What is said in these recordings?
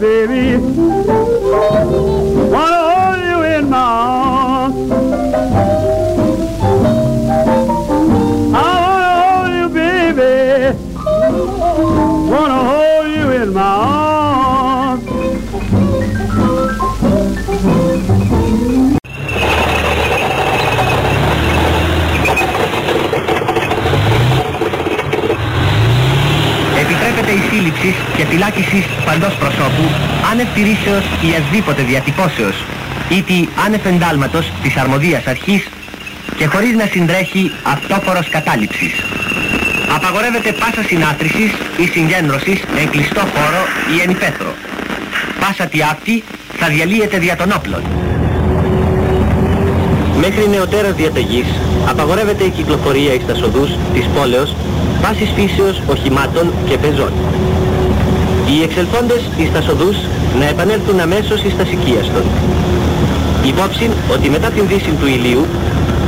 baby. άσκησης παντός προσώπου, άνευ τηρήσεως ή ασδήποτε διατυπώσεως, ή τη άνευ της αρμοδίας αρχής και χωρίς να συντρέχει αυτόφορος κατάληψης. Απαγορεύεται πάσα συνάτρισης ή συγκέντρωσης εν κλειστό χώρο ή εν υπέθρο. Πάσα τη άπτη θα διαλύεται δια των όπλων. Μέχρι νεοτέρας διαταγής απαγορεύεται η κυκλοφορία εις τα σοδούς της πόλεως βάσης φύσεως οχημάτων και πεζών. Οι εξελφώντες εις τα σοδούς να επανέλθουν αμέσως εις τα των. Υπόψη ότι μετά την δύση του ηλίου,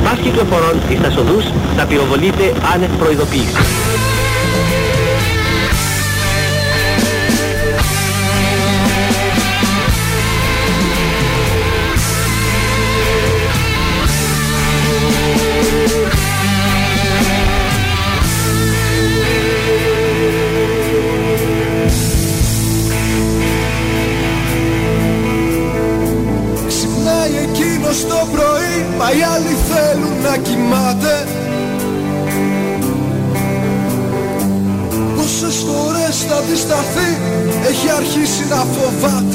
πας κυκλοφορών εις τα σοδούς θα πυροβολείται άνευ προειδοποίησης. Krishna a Vata.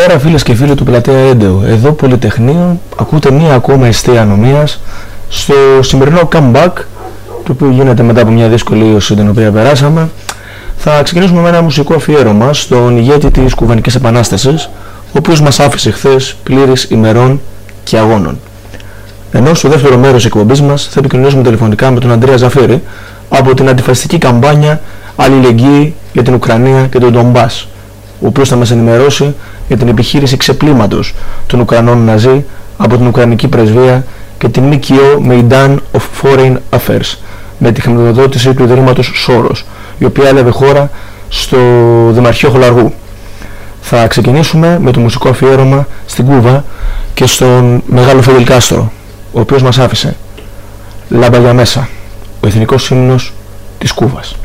Καλησπέρα φίλες και φίλοι του Πλατεία Έντεο. Εδώ Πολυτεχνείο ακούτε μία ακόμα αιστεία ανομίας στο σημερινό comeback το οποίο γίνεται μετά από μια δύσκολη ίωση την οποία περάσαμε. Θα ξεκινήσουμε με ένα μουσικό αφιέρωμα στον ηγέτη της Κουβανικής Επανάστασης ο οποίος μας άφησε χθες πλήρης ημερών και αγώνων. Ενώ στο δεύτερο μέρος της εκπομπής μας θα επικοινωνήσουμε τηλεφωνικά με τον Αντρέα Ζαφύρη από την αντιφασιστική καμπάνια Αλληλεγγύη για την Ουκρανία και τον Ντομπάς ο οποίος θα μας ενημερώσει για την επιχείρηση ξεπλήματος των Ουκρανών Ναζί από την Ουκρανική Πρεσβεία και την ΜΚΟ Maidan of Foreign Affairs με τη χρηματοδότηση του Ιδρύματος Σόρος η οποία έλαβε χώρα στο Δημαρχείο Χολαργού. Θα ξεκινήσουμε με το μουσικό αφιέρωμα στην Κούβα και στον Μεγάλο Φεδελ Κάστρο ο οποίος μας άφησε Λάμπα για μέσα, ο εθνικός ύμνος της Κούβας.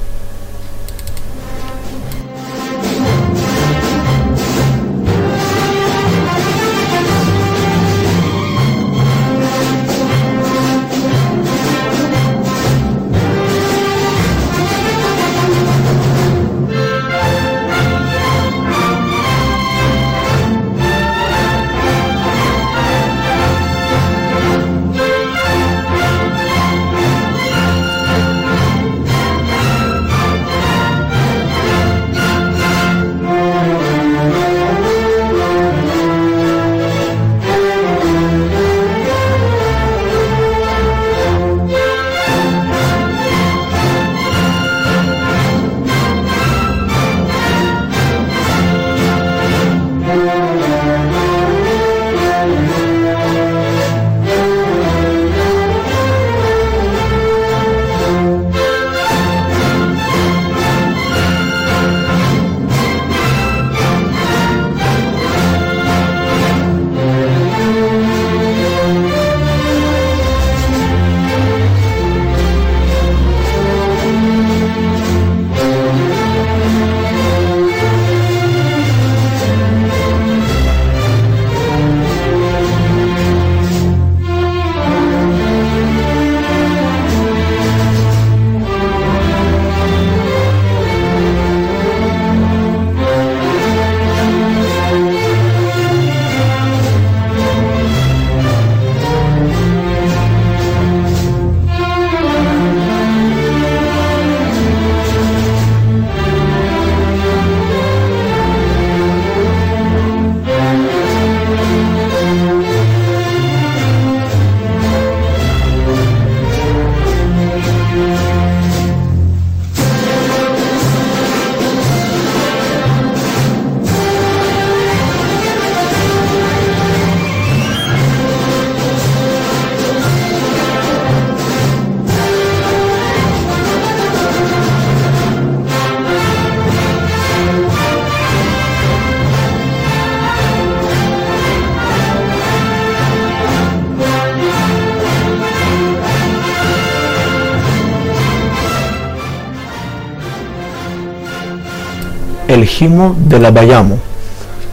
Ελχίμο Ντελαμπαγιάμο.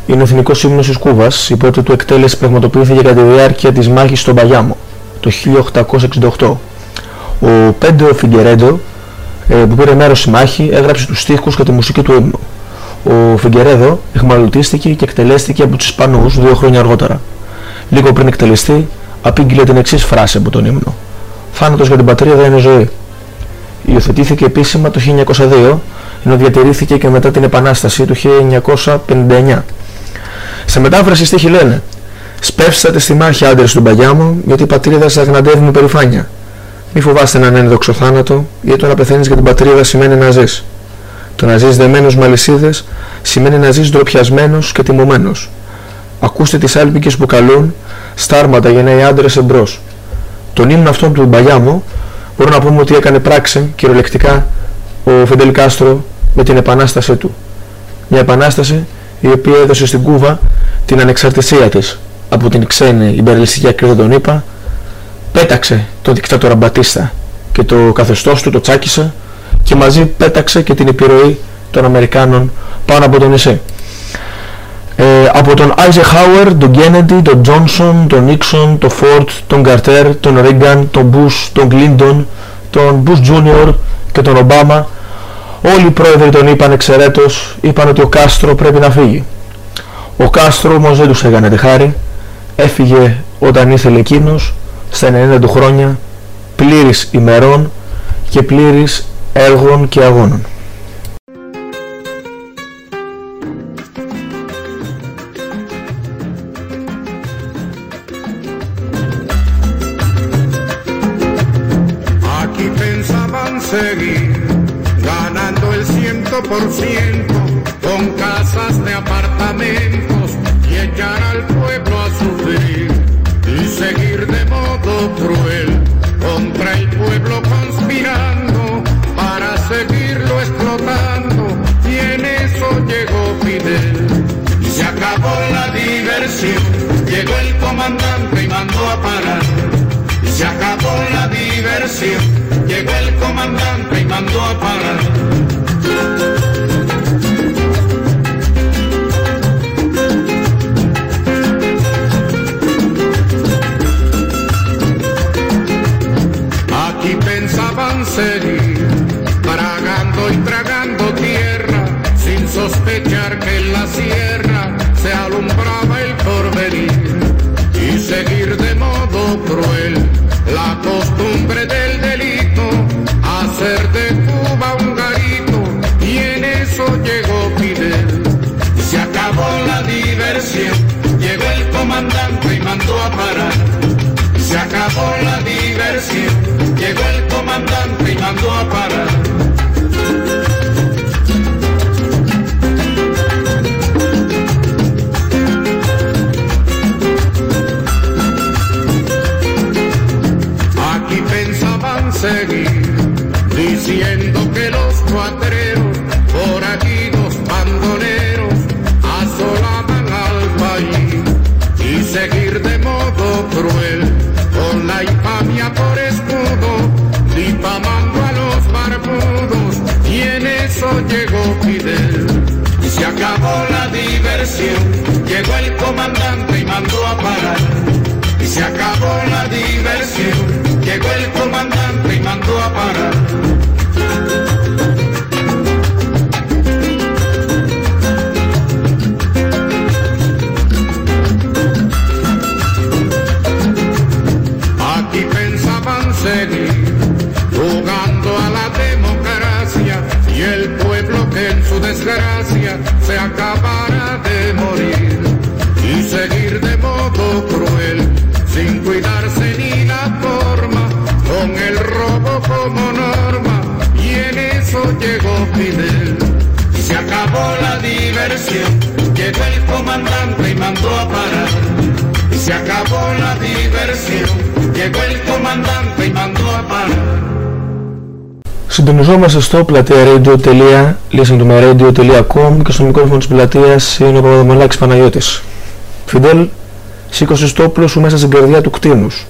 Είναι ο εθνικός ύμνος της Κούβας, η πρώτη του εκτέλεση πραγματοποιήθηκε κατά τη διάρκεια της μάχης στον Παγιάμο, το 1868. Ο Πέντεο Φιγκερέντο, ε, που πήρε μέρος στη μάχη, έγραψε τους στίχους και τη μουσική του ύμνου. Ο Φιγκερέδο εχμαλωτίστηκε και εκτελέστηκε από τους Ισπανούς δύο χρόνια αργότερα. Λίγο πριν εκτελεστεί, απήγγειλε την εξής φράση από τον ύμνο. «Θάνατος για την πατρίδα είναι ζωή». Υιοθετήθηκε επίσημα το 1902 ενώ διατηρήθηκε και μετά την Επανάσταση του 1959. Σε μετάφραση στίχη λένε «Σπεύσατε στη μάχη άντρες του Μπαγιάμου, γιατί η πατρίδα σας αγναντεύει με περηφάνεια. Μη φοβάστε έναν ένδοξο θάνατο, γιατί το να πεθαίνεις για την πατρίδα σημαίνει να ζεις. Το να ζεις δεμένος με αλυσίδες σημαίνει να ζεις ντροπιασμένος και τιμωμένος. Ακούστε τις άλπικες που καλούν, στάρματα για νέοι άντρες εμπρός. Τον ύμνο αυτόν του Μπαγιάμου μπορούμε να πούμε ότι έκανε πράξη κυριολεκτικά ο Φεντελ Κάστρο με την επανάστασή του. Μια επανάσταση η οποία έδωσε στην Κούβα την ανεξαρτησία της από την ξένη υπερελιστική ακρίδα των ΗΠΑ, πέταξε τον δικτάτορα Μπατίστα και το καθεστώς του το τσάκισε και μαζί πέταξε και την επιρροή των Αμερικάνων πάνω από το νησί. Ε, από τον Eisenhower, τον Kennedy, τον Johnson, τον Nixon, τον Ford, τον Carter, τον Reagan, τον Bush, τον Clinton, τον Bush Jr. και τον Obama Όλοι οι πρόεδροι τον είπαν εξαιρέτως, είπαν ότι ο Κάστρο πρέπει να φύγει. Ο Κάστρο όμως δεν τους έκανε τη χάρη, έφυγε όταν ήθελε εκείνος, στα 90 του χρόνια, πλήρης ημερών και πλήρης έργων και αγώνων. Llegó el comandante. Se acabó la diversión. Llegó el comandante y mandó a parar. Y se acabó la diversión. Llegó el comandante y mandó a parar. Συντονιζόμαστε στο πλατεία radio.com και στο μικρόφωνο της πλατείας είναι ο Παπαδομαλάκης Παναγιώτης. Φιντέλ, σήκωσε το όπλο σου μέσα στην καρδιά του κτίνους.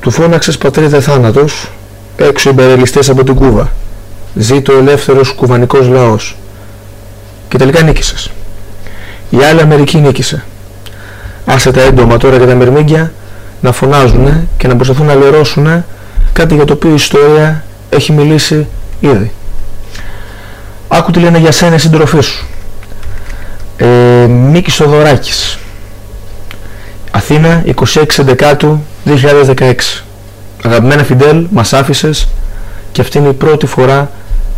Του φώναξες πατρίδα θάνατος, έξω οι από την Κούβα. Ζήτω ο ελεύθερος κουβανικός λαός. Και τελικά νίκησες. Η άλλη Αμερική νίκησε. Άσε τα έντομα τώρα και τα μυρμήγκια να φωνάζουν και να προσπαθούν να λερώσουν κάτι για το οποίο η ιστορία έχει μιλήσει ήδη. Άκου τι λένε για σένα οι συντροφοί σου. Ε, Μίκης Θοδωράκης. Αθήνα, 26 Δεκάτου 2016. Αγαπημένα Φιντέλ, μας άφησες και αυτή είναι η πρώτη φορά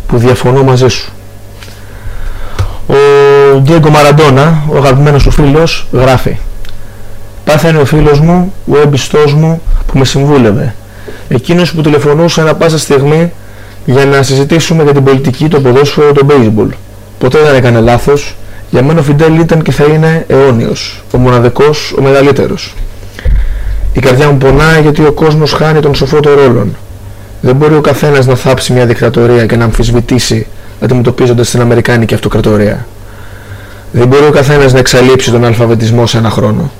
που διαφωνώ μαζί σου. Ο Ντίεγκο Μαραντόνα, ο αγαπημένος σου φίλος, γράφει Πάθανε ο φίλος μου, ο έμπιστός μου που με συμβούλευε εκείνος που τηλεφωνούσε ανά πάσα στιγμή για να συζητήσουμε για την πολιτική, το ποδόσφαιρο, το baseball. Ποτέ δεν έκανε λάθος. Για μένα ο Φιντέλ ήταν και θα είναι αιώνιος, ο μοναδικός, ο μεγαλύτερος. Η καρδιά μου πονάει γιατί ο κόσμος χάνει τον σοφό των ρόλων. Δεν μπορεί ο καθένας να θάψει μια δικτατορία και να αμφισβητήσει αντιμετωπίζοντας την Αμερικάνικη αυτοκρατορία. Δεν μπορεί ο καθένας να εξαλείψει τον αλφαβετισμό σε ένα χρόνο.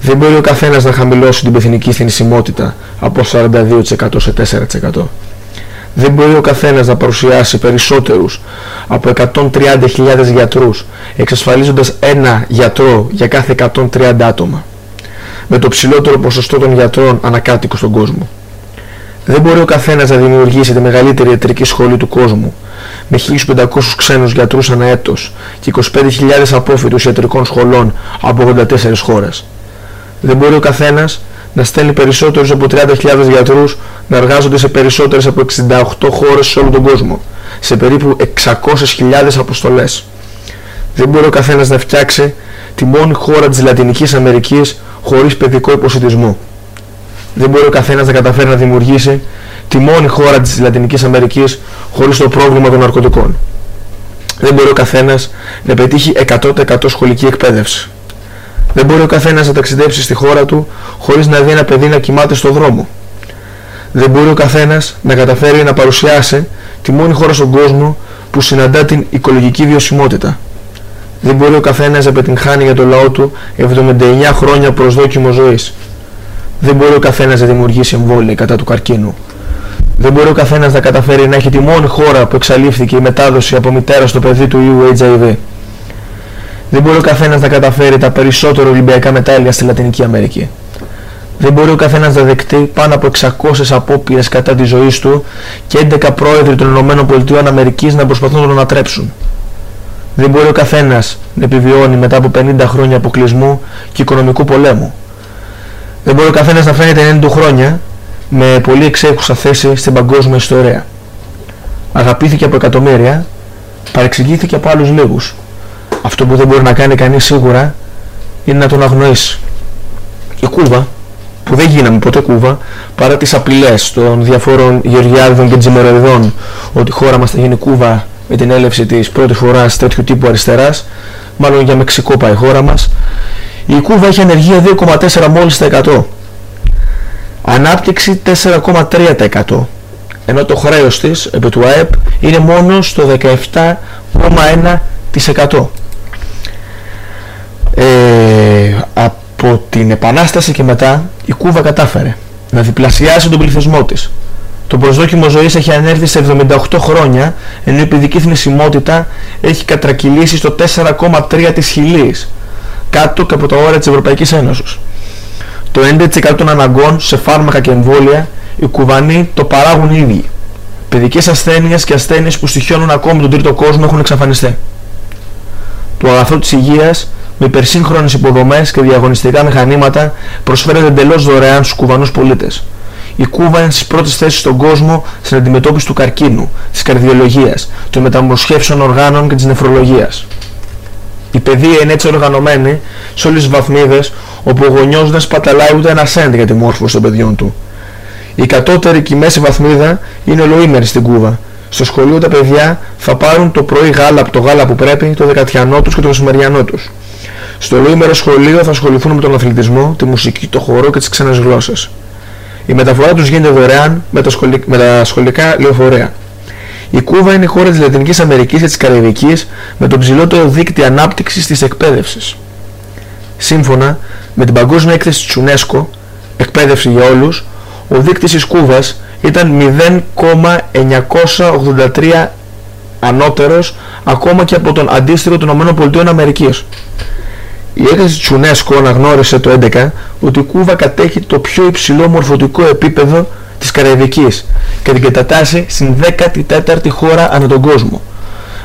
Δεν μπορεί ο καθένας να χαμηλώσει την πεθνική θνησιμότητα από 42% σε 4%. Δεν μπορεί ο καθένας να παρουσιάσει περισσότερους από 130.000 γιατρούς εξασφαλίζοντας ένα γιατρό για κάθε 130 άτομα με το ψηλότερο ποσοστό των γιατρών ανακάτοικο στον κόσμο. Δεν μπορεί ο καθένας να δημιουργήσει τη μεγαλύτερη ιατρική σχολή του κόσμου με 1.500 ξένους γιατρούς ανά έτος και 25.000 απόφοιτους ιατρικών σχολών από 84 χώρες. Δεν μπορεί ο καθένας να στέλνει περισσότερους από 30.000 γιατρούς να εργάζονται σε περισσότερες από 68 χώρες σε όλο τον κόσμο, σε περίπου 600.000 αποστολές. Δεν μπορεί ο καθένας να φτιάξει τη μόνη χώρα της Λατινικής Αμερικής χωρίς παιδικό υποσυτισμό. Δεν μπορεί ο καθένας να καταφέρει να δημιουργήσει τη μόνη χώρα της Λατινικής Αμερικής χωρίς το πρόβλημα των ναρκωτικών. Δεν μπορεί ο καθένας να πετύχει 100% σχολική εκπαίδευση. Δεν μπορεί ο καθένας να ταξιδέψει στη χώρα του χωρίς να δει ένα παιδί να κοιμάται στο δρόμο. Δεν μπορεί ο καθένας να καταφέρει να παρουσιάσει τη μόνη χώρα στον κόσμο που συναντά την οικολογική βιωσιμότητα. Δεν μπορεί ο καθένας να πετυγχάνει για το λαό του 79 χρόνια προσδόκιμο ζωής. Δεν μπορεί ο καθένας να δημιουργήσει εμβόλια κατά του καρκίνου. Δεν μπορεί ο καθένας να καταφέρει να έχει τη μόνη χώρα που εξαλείφθηκε η μετάδοση από μητέρα στο παιδί του ιού HIV. Δεν μπορεί ο καθένας να καταφέρει τα περισσότερα Ολυμπιακά μετάλλια στη Λατινική Αμερική. Δεν μπορεί ο καθένας να δεκτεί πάνω από 600 απόπειρες κατά της ζωής του και 11 πρόεδροι των ΗΠΑ να προσπαθούν να τον ανατρέψουν. Δεν μπορεί ο καθένας να επιβιώνει μετά από 50 χρόνια αποκλεισμού και οικονομικού πολέμου. Δεν μπορεί ο καθένας να φαίνεται 90 χρόνια με πολύ εξέχουσα θέση στην παγκόσμια ιστορία. Αγαπήθηκε από εκατομμύρια, παρεξηγήθηκε από άλλους λίγους. Αυτό που δεν μπορεί να κάνει κανείς σίγουρα είναι να τον αγνοήσει. Η Κούβα, που δεν γίναμε ποτέ Κούβα, παρά τις απειλές των διαφόρων Γεωργιάδων και Τζιμεροειδών ότι η χώρα μας θα γίνει Κούβα με την έλευση της πρώτης φοράς τέτοιου τύπου αριστεράς, μάλλον για Μεξικό πάει η χώρα μας, η Κούβα έχει ανεργία 2,4 μόλις τα 100. Ανάπτυξη 4,3% ενώ το χρέος της επί του ΑΕΠ είναι μόνο στο 17,1%. Ε, από την Επανάσταση και μετά η Κούβα κατάφερε να διπλασιάσει τον πληθυσμό της. Το προσδόκιμο ζωής έχει ανέρθει σε 78 χρόνια ενώ η παιδική θνησιμότητα έχει κατρακυλήσει στο 4,3 της χιλής κάτω και από τα όρια της Ευρωπαϊκής Ένωσης. Το 90% των αναγκών σε φάρμακα και εμβόλια οι Κουβανοί το παράγουν οι ίδιοι. Παιδικές ασθένειες και ασθένειες που στοιχιώνουν ακόμη τον τρίτο κόσμο έχουν εξαφανιστεί. Το αγαθό της υγείας με υπερσύγχρονες υποδομές και διαγωνιστικά μηχανήματα προσφέρεται εντελώς δωρεάν στους Κουβανούς πολίτες. Η Κούβα είναι στις πρώτες θέσεις στον κόσμο στην αντιμετώπιση του καρκίνου, της καρδιολογίας, των μεταμοσχεύσεων οργάνων και της νεφρολογίας. Η παιδεία είναι έτσι οργανωμένη σε όλες τις βαθμίδες όπου ο γονιός δεν σπαταλάει ούτε ένα σέντ για τη μόρφωση των παιδιών του. Η κατώτερη και η μέση βαθμίδα είναι ολοήμερη στην Κούβα. Στο σχολείο τα παιδιά θα πάρουν το πρωί γάλα από το γάλα που πρέπει, το δεκατιανό τους και το μεσημεριανό τους. Στο ολοήμερο σχολείο θα ασχοληθούν με τον αθλητισμό, τη μουσική, το χορό και τις ξένες γλώσσες. Η μεταφορά τους γίνεται δωρεάν με τα, με τα σχολικά λεωφορεία. Η Κούβα είναι η χώρα της Λατινικής Αμερικής και της Καραϊβικής με το ψηλότερο δίκτυο ανάπτυξης της εκπαίδευσης. Σύμφωνα με την παγκόσμια έκθεση της UNESCO, εκπαίδευση για όλους, ο δείκτης της Κούβας ήταν 0,983 ανώτερος ακόμα και από τον αντίστοιχο των ΗΠΑ. Η έκθεση της UNESCO αναγνώρισε το 2011 ότι η Κούβα κατέχει το πιο υψηλό μορφωτικό επίπεδο της Καραϊβικής και την κατατάσσει στην 14η χώρα ανά τον κόσμο.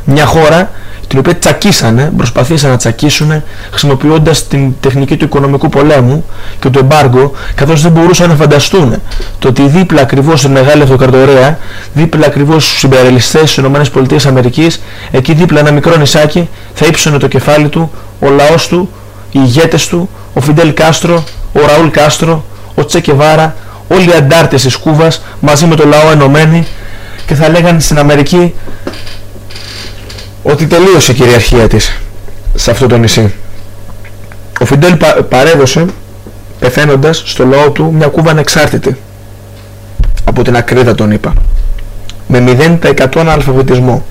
Μια χώρα την οποία τσακίσανε, προσπαθήσαν να τσακίσουν χρησιμοποιώντας την τεχνική του οικονομικού πολέμου και του εμπάργου καθώς δεν μπορούσαν να φανταστούν το ότι δίπλα ακριβώς στη Μεγάλη Αυτοκαρτορία, δίπλα ακριβώς στους συμπεριλιστές της ΗΠΑ, εκεί δίπλα ένα μικρό νησάκι θα ύψωνε το κεφάλι του, ο λαός του, οι ηγέτες του, ο Φιντέλ Κάστρο, ο Ραούλ Κάστρο, ο Τσεκεβάρα, όλοι οι αντάρτες της Κούβας μαζί με το λαό ενωμένοι και θα λέγανε στην Αμερική ότι τελείωσε η κυριαρχία της σε αυτό το νησί. Ο Φιντέλ παρέδωσε πεθαίνοντας στο λαό του μια Κούβα ανεξάρτητη. Από την ακρίδα τον είπα. Με 0% αναλφαβητισμό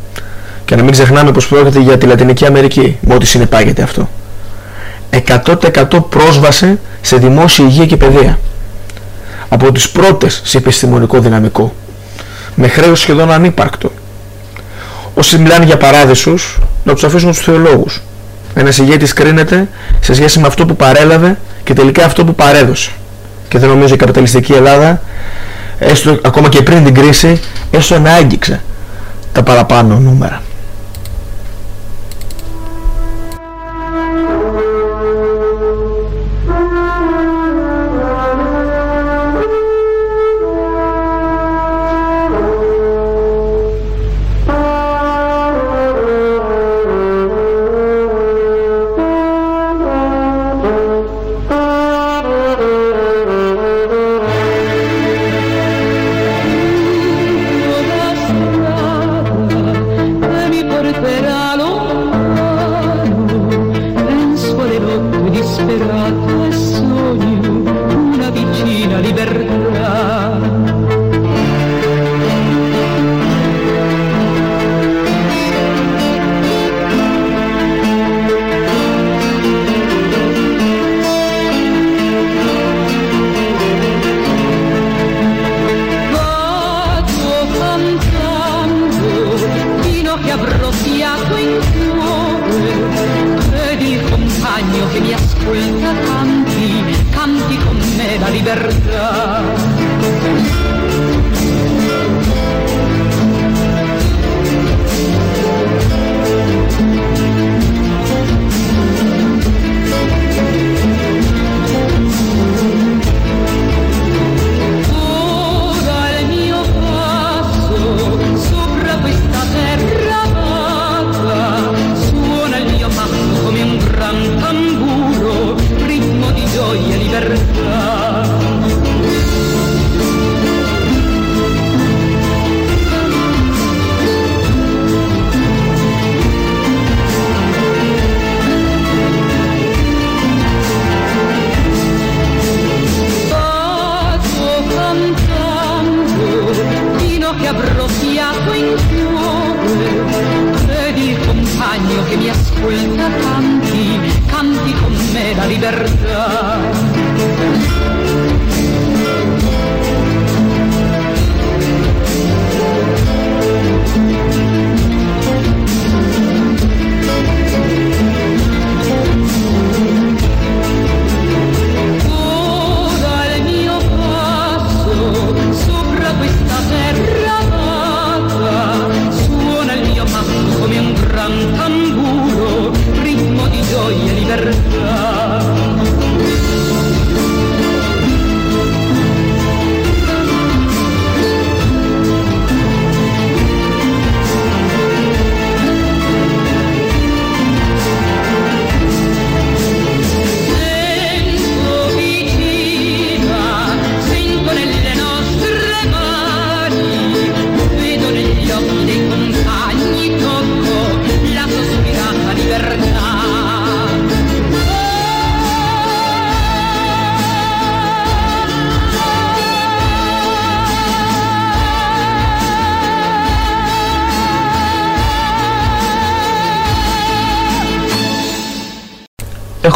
και να μην ξεχνάμε πως πρόκειται για τη Λατινική Αμερική. Με ό,τι συνεπάγεται αυτό. 100% πρόσβαση σε δημόσια υγεία και παιδεία. Από τις πρώτες σε επιστημονικό δυναμικό. Με χρέος σχεδόν ανύπαρκτο. Όσοι μιλάνε για παράδεισους να τους αφήσουν στους θεολόγους. Ένας ηγέτης κρίνεται σε σχέση με αυτό που παρέλαβε και τελικά αυτό που παρέδωσε. Και δεν νομίζω η καπιταλιστική Ελλάδα έστω ακόμα και πριν την κρίση έστω να άγγιξε τα παραπάνω νούμερα.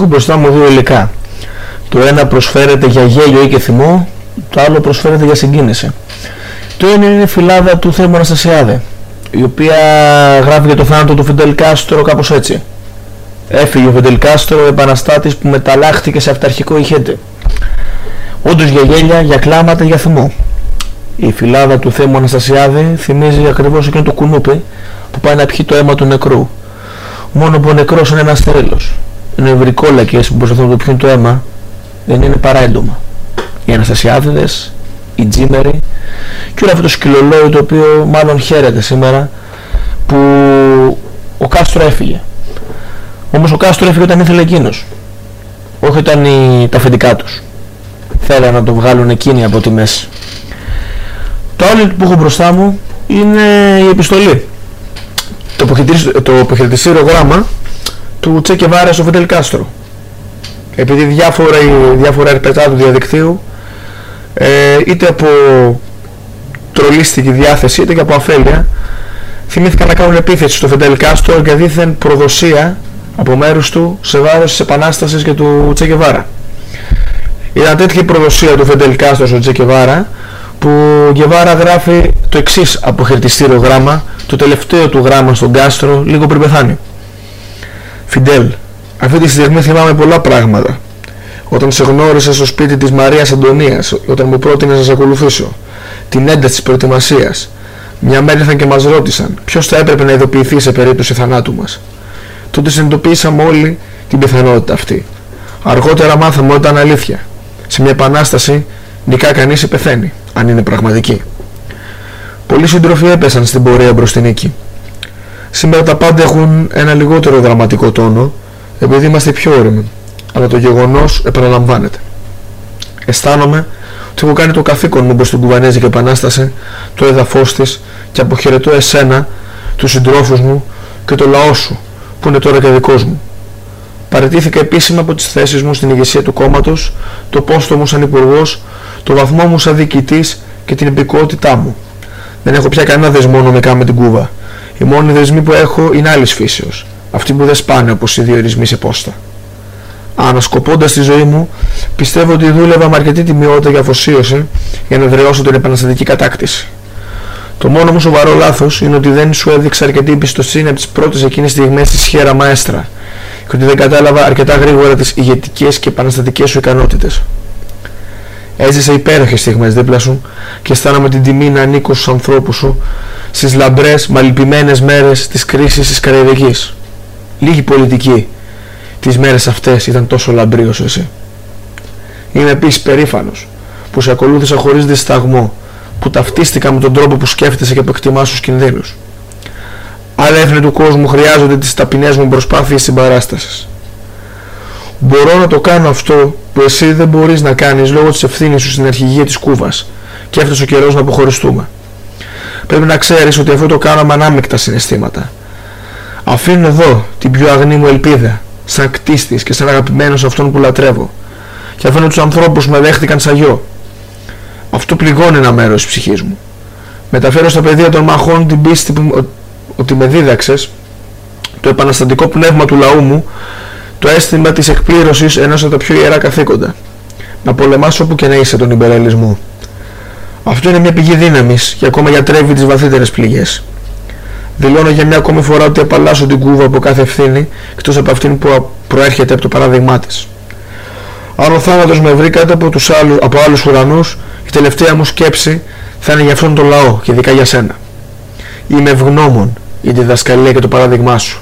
Έχω μπροστά μου δύο υλικά. Το ένα προσφέρεται για γέλιο ή και θυμό, το άλλο προσφέρεται για συγκίνηση. Το ένα είναι η φυλάδα του Θέμου Αναστασιάδη, η οποία γράφει για το θάνατο του Φιντελ Κάστρο κάπως έτσι. Έφυγε ο Φιντελ Κάστρο, επαναστάτης που μεταλλάχθηκε σε αυταρχικό ηχέτη. Όντως για γέλια, για κλάματα, για θυμό. Η φυλάδα του Θέμου Αναστασιάδη θυμίζει ακριβώς εκείνο το κουνούπι που πάει να πιει το αίμα του νεκρού. Μόνο που ο νεκρός είναι ένας θρύλος νευρικόλακες που προσπαθούν να το πιούν το αίμα δεν είναι παρά έντομα. Οι Αναστασιάδηδες, οι Τζίμεροι και όλο αυτό το σκυλολόι το οποίο μάλλον χαίρεται σήμερα που ο Κάστρο έφυγε. Όμως ο Κάστρο έφυγε όταν ήθελε εκείνος. Όχι όταν οι, τα αφεντικά τους. Θέλανε να το βγάλουν εκείνοι από τη μέση. Το άλλο που έχω μπροστά μου είναι η επιστολή. Το αποχαιρετιστήριο γράμμα του Τσέκε Βάρα στο Φεντελ Κάστρο. Επειδή διάφορα, διάφορα ερπετά του διαδικτύου ε, είτε από τρολίστικη διάθεση είτε και από αφέλεια θυμήθηκαν να κάνουν επίθεση στο Φεντελ Κάστρο για δίθεν προδοσία από μέρους του σε βάρος της Επανάστασης και του Τσέκε Βάρα. Ήταν τέτοια προδοσία του Φεντελ Κάστρο στο Τσέκε Βάρα που ο Γκεβάρα γράφει το εξής αποχαιρετιστήριο γράμμα, το τελευταίο του γράμμα στον Κάστρο λίγο πριν πεθάνει. Φιντέλ, αυτή τη στιγμή θυμάμαι πολλά πράγματα. Όταν σε γνώρισα στο σπίτι της Μαρίας Αντωνίας, όταν μου πρότεινες να σε ακολουθήσω. Την ένταση της προετοιμασίας. Μια μέρα ήρθαν και μας ρώτησαν ποιος θα έπρεπε να ειδοποιηθεί σε περίπτωση θανάτου μας. Τότε συνειδητοποίησαμε όλοι την πιθανότητα αυτή. Αργότερα μάθαμε ότι ήταν αλήθεια. Σε μια επανάσταση νικά κανείς πεθαίνει, αν είναι πραγματική. Πολλοί συντροφοί έπεσαν στην πορεία προς την νίκη. Σήμερα τα πάντα έχουν ένα λιγότερο δραματικό τόνο, επειδή είμαστε πιο όριμοι, αλλά το γεγονός επαναλαμβάνεται. Αισθάνομαι ότι έχω κάνει το καθήκον μου προς την Κουβανέζικη Επανάσταση, το έδαφος της και αποχαιρετώ εσένα, τους συντρόφους μου και το λαό σου, που είναι τώρα και δικός μου. Παραιτήθηκα επίσημα από τις θέσεις μου στην ηγεσία του κόμματος, το πόστο μου σαν υπουργός, το βαθμό μου σαν διοικητής και την υπηκότητά μου. Δεν έχω πια κανένα δεσμό νομικά με την Κούβα. Οι μόνοι δεσμοί που έχω είναι άλλης φύσεως, αυτοί που δεν σπάνε όπως οι διορισμοί σε πόστα. Ανασκοπώντας τη ζωή μου, πιστεύω ότι δούλευα με αρκετή τιμιότητα για αφοσίωση για να δρεώσω την επαναστατική κατάκτηση. Το μόνο μου σοβαρό λάθος είναι ότι δεν σου έδειξα αρκετή εμπιστοσύνη από τις πρώτες εκείνες στιγμές της Χέρα Μαέστρα και ότι δεν κατάλαβα αρκετά γρήγορα τις ηγετικές και επαναστατικές σου ικανότητες. Έζησα υπέροχες στιγμές δίπλα σου και αισθάνομαι την τιμή να ανήκω στους ανθρώπους σου στις λαμπρές, μαλυπημένες μέρες της κρίσης της Καραϊβικής. Λίγη πολιτική. Τις μέρες αυτές ήταν τόσο λαμπρή όσο εσύ. Είμαι επίσης περήφανος που σε ακολούθησα χωρίς δισταγμό, που ταυτίστηκα με τον τρόπο που σκέφτεσαι και που εκτιμάς τους κινδύνους. Άλλα έθνη του κόσμου χρειάζονται τις ταπεινές μου προσπάθειες συμπαράστασης. Μπορώ να το κάνω αυτό που εσύ δεν μπορείς να κάνεις λόγω της ευθύνης σου στην αρχηγία της Κούβας και έφτασε ο καιρός να αποχωριστούμε. Πρέπει να ξέρεις ότι αυτό το κάνω με ανάμεικτα συναισθήματα. Αφήνω εδώ την πιο αγνή μου ελπίδα, σαν κτίστης και σαν αγαπημένος αυτόν που λατρεύω. Και αφήνω τους ανθρώπους που με δέχτηκαν σαν γιο. Αυτό πληγώνει ένα μέρος της ψυχής μου. Μεταφέρω στα παιδεία των μαχών την πίστη που, ότι με δίδαξες, το επαναστατικό πνεύμα του λαού μου, το αίσθημα της εκπλήρωσης ενός από τα πιο ιερά καθήκοντα. Να πολεμάς όπου και να είσαι τον υπεραλισμό. Αυτό είναι μια πηγή δύναμης και ακόμα γιατρεύει τις βαθύτερες πληγές. Δηλώνω για μια ακόμη φορά ότι απαλλάσσω την Κούβα από κάθε ευθύνη εκτός από αυτήν που προέρχεται από το παράδειγμά της. Αν ο θάνατος με βρει κάτω από, τους άλλους, από άλλους ουρανούς, η τελευταία μου σκέψη θα είναι για αυτόν τον λαό και ειδικά για σένα. Είμαι ευγνώμων για τη διδασκαλία και το παράδειγμά σου,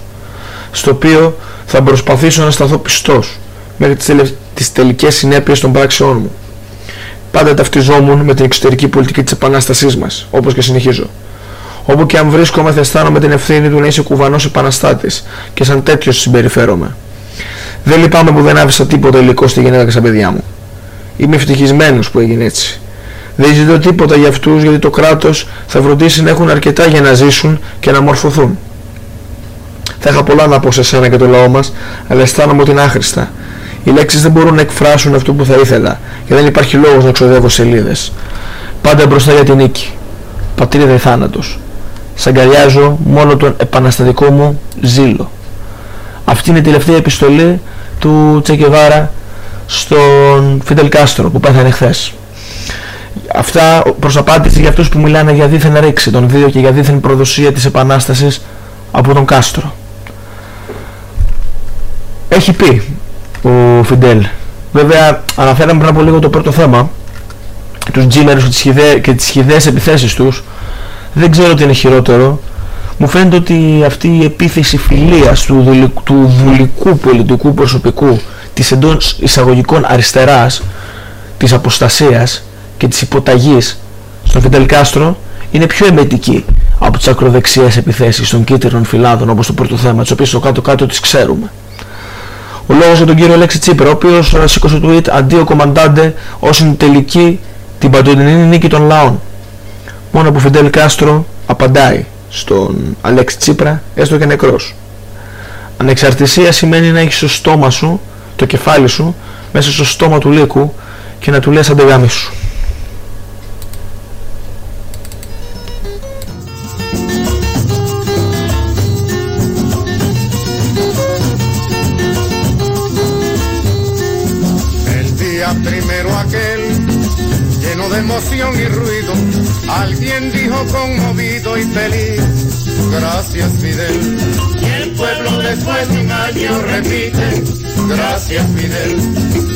στο οποίο θα προσπαθήσω να σταθώ πιστός μέχρι τις, τελε... τις τελικές συνέπειες των πράξεών μου. Πάντα ταυτιζόμουν με την εξωτερική πολιτική της επανάστασής μας, όπως και συνεχίζω. Όπου και αν βρίσκομαι θα αισθάνομαι την ευθύνη του να είσαι κουβανός επαναστάτης και σαν τέτοιος συμπεριφέρομαι. Δεν λυπάμαι που δεν άφησα τίποτα υλικό στη γυναίκα και στα παιδιά μου. Είμαι ευτυχισμένος που έγινε έτσι. Δεν ζητώ τίποτα για αυτούς γιατί το κράτος θα φροντίσει να έχουν αρκετά για να ζήσουν και να μορφωθούν. Θα είχα πολλά να πω σε σένα και το λαό μας, αλλά αισθάνομαι ότι είναι άχρηστα. Οι λέξεις δεν μπορούν να εκφράσουν αυτό που θα ήθελα και δεν υπάρχει λόγος να ξοδεύω σελίδες. Πάντα μπροστά για την νίκη. Πατρίδα ή θάνατος. Σ' αγκαλιάζω μόνο τον επαναστατικό μου ζήλο. Αυτή είναι η τελευταία επιστολή του Τσεκεβάρα στον Φιντελ Κάστρο που πέθανε χθες. Αυτά προς απάντηση για αυτούς που μιλάνε για δίθεν ρήξη των δύο και για δίθεν προδοσία της Επανάστασης από τον Κάστρο. Έχει πει ο Φιντέλ. Βέβαια αναφέραμε πριν από λίγο το πρώτο θέμα τους τζίμερους και τις χιδαίες επιθέσεις τους δεν ξέρω τι είναι χειρότερο μου φαίνεται ότι αυτή η επίθεση φιλίας του, του βουλικού πολιτικού προσωπικού της εντός εισαγωγικών αριστεράς της αποστασίας και της υποταγής στον Φιντελ Κάστρο είναι πιο εμετική από τις ακροδεξιές επιθέσεις των κίτρινων φυλάδων όπως το πρώτο θέμα, τις οποίες στο κάτω-κάτω τις ξέρουμε. Ο λόγος για τον κύριο Λέξη Τσίπρα, ο οποίος σήκωσε το tweet αντίο κομμαντάντε ως είναι τελική την παντοτινή νίκη των λαών. Μόνο που Φιντελ Κάστρο απαντάει στον Αλέξη Τσίπρα, έστω και νεκρός. Ανεξαρτησία σημαίνει να έχεις το στόμα σου, το κεφάλι σου, μέσα στο στόμα του λύκου και να του λες αντεγάμι σου. emoción y ruido, alguien dijo conmovido y feliz, gracias Fidel. Y el pueblo después de un año repite, gracias Fidel.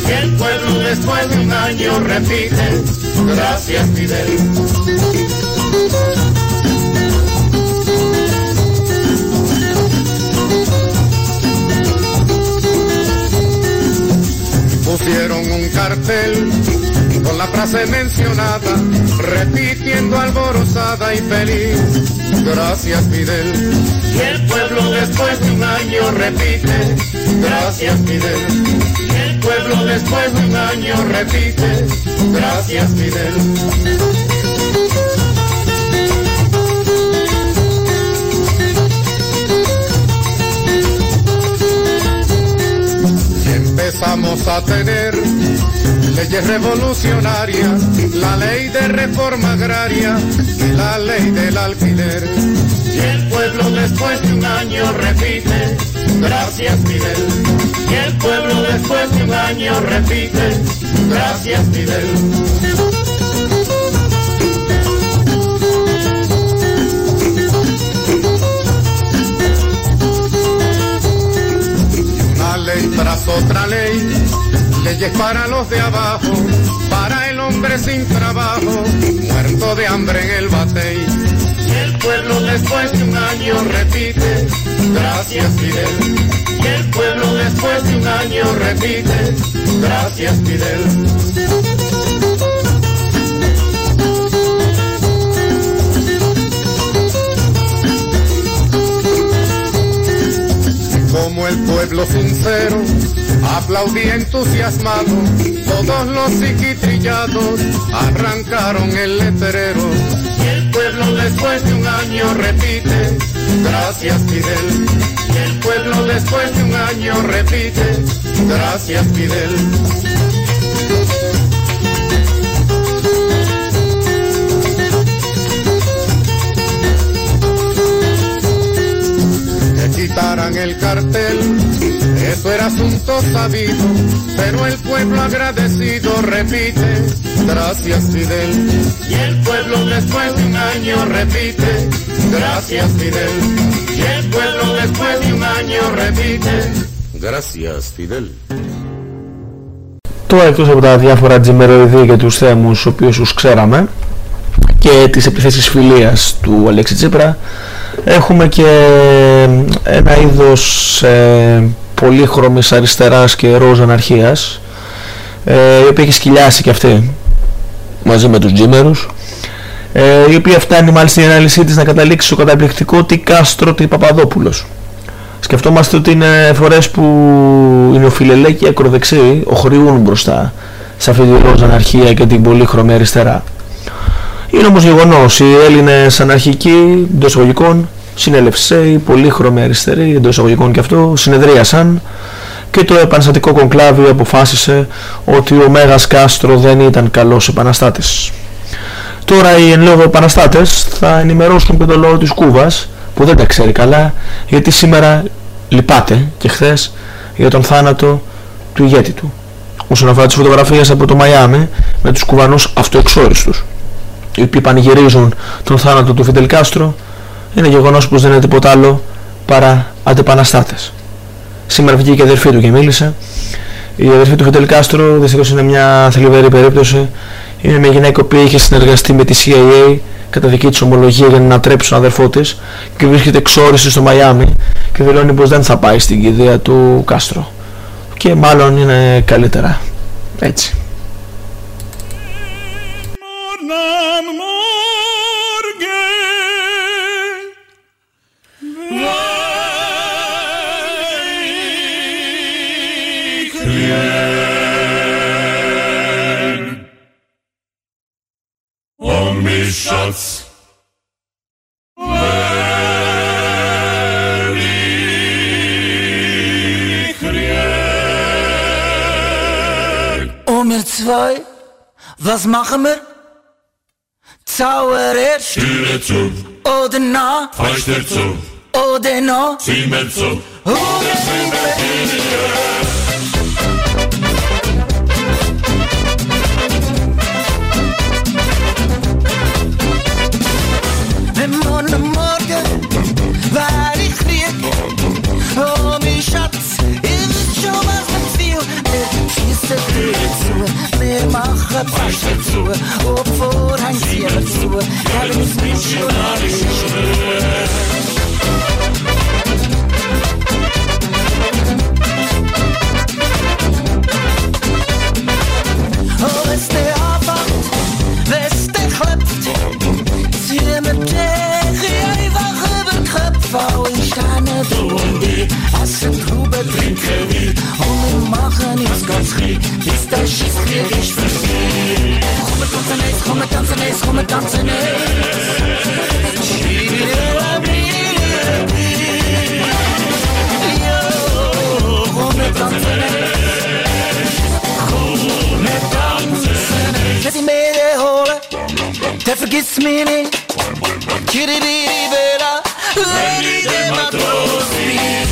Y el pueblo después de un año repite, gracias Fidel. Pusieron un cartel con la frase mencionada, repitiendo alborozada y feliz. Gracias Fidel. Y el pueblo después de un año repite, gracias Fidel. Y el pueblo después de un año repite, gracias Fidel. empezamos a tener leyes revolucionarias, la ley de reforma agraria y la ley del alquiler. Y el pueblo después de un año repite, gracias Fidel. Y el pueblo después de un año repite, gracias Fidel. tras otra ley, leyes para los de abajo, para el hombre sin trabajo, muerto de hambre en el batey. Y el pueblo después de un año repite, gracias Fidel. Y el pueblo después de un año repite, gracias Fidel. como el pueblo sincero aplaudía entusiasmado, todos los psiquitrillados arrancaron el letrero. Y el pueblo después de un año repite, gracias Fidel. Y el pueblo después de un año repite, gracias Fidel. quitaran el cartel. Eso era asunto sabido, pero el pueblo agradecido repite, gracias Fidel. Y el pueblo después de un año repite, gracias Fidel. Y el pueblo después de un año repite, gracias Fidel. Τώρα εκτός από τα διάφορα τζιμεροειδή και τους θέμους, οποίους τους ξέραμε, και τις επιθέσεις φιλίας του Αλέξη Τσίπρα, Έχουμε και ένα είδος ε, πολύχρωμης αριστεράς και ροζ αναρχίας ε, η οποία έχει σκυλιάσει και αυτή μαζί με τους τζίμερους ε, η οποία φτάνει μάλιστα η ανάλυση της να καταλήξει στο καταπληκτικό τι Κάστρο τι Παπαδόπουλος. Σκεφτόμαστε ότι είναι φορές που είναι ο Φιλελέ και οι ακροδεξιοί οχριούν μπροστά σε αυτή τη ροζ αναρχία και την πολύχρωμη αριστερά. Είναι όμως γεγονός, οι Έλληνες αναρχικοί εντός εισαγωγικών, συνέλευσεοι, πολύχρωμοι αριστεροί εντός εισαγωγικών και αυτό, συνεδρίασαν και το επαναστατικό κονκλάβι αποφάσισε ότι ο Μέγας Κάστρο δεν ήταν καλός επαναστάτης. Τώρα οι εν λόγω επαναστάτες θα ενημερώσουν και το λόγο της Κούβας που δεν τα ξέρει καλά γιατί σήμερα λυπάται και χθες για τον θάνατο του ηγέτη του. Όσον αφορά τις φωτογραφίες από το Μαϊάμι με τους κουβανούς αυτοεξόριστους οι οποίοι πανηγυρίζουν τον θάνατο του Φιντελ Κάστρο είναι γεγονός πως δεν είναι τίποτα άλλο παρά αντεπαναστάτες. Σήμερα βγήκε η αδερφή του και μίλησε. Η αδερφή του Φιντελ Κάστρο δυστυχώς είναι μια θλιβερή περίπτωση. Είναι μια γυναίκα που είχε συνεργαστεί με τη CIA κατά δική της ομολογία για να ανατρέψει τον αδερφό της και βρίσκεται εξόριστη στο Μαϊάμι και δηλώνει πως δεν θα πάει στην κηδεία του Κάστρο. Και μάλλον είναι καλύτερα. Έτσι. Schatz. Und wir zwei, was machen wir? Zauber er? Stühle zu. Oder na? Feister zu. Oder na? Zimmer zu. Oder Zimmer Fallstruktur, obwohl ein Tier zu, da bin ich nicht schräg, ist das Schießkrieg, ich versteh. Komme tanzen es, komme tanzen es, komme tanzen es. Schiedela, blie, blie. Yo, komme tanzen es. Komme tanzen es. Lass ihn mir holen, der Lady der Matrosi.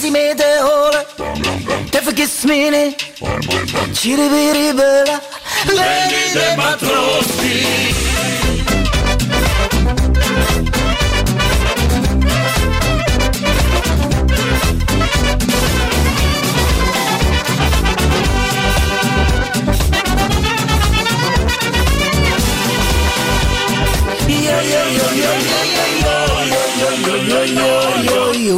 si mette ora Te forgets me ne Ci riveri bella Veni de matrosti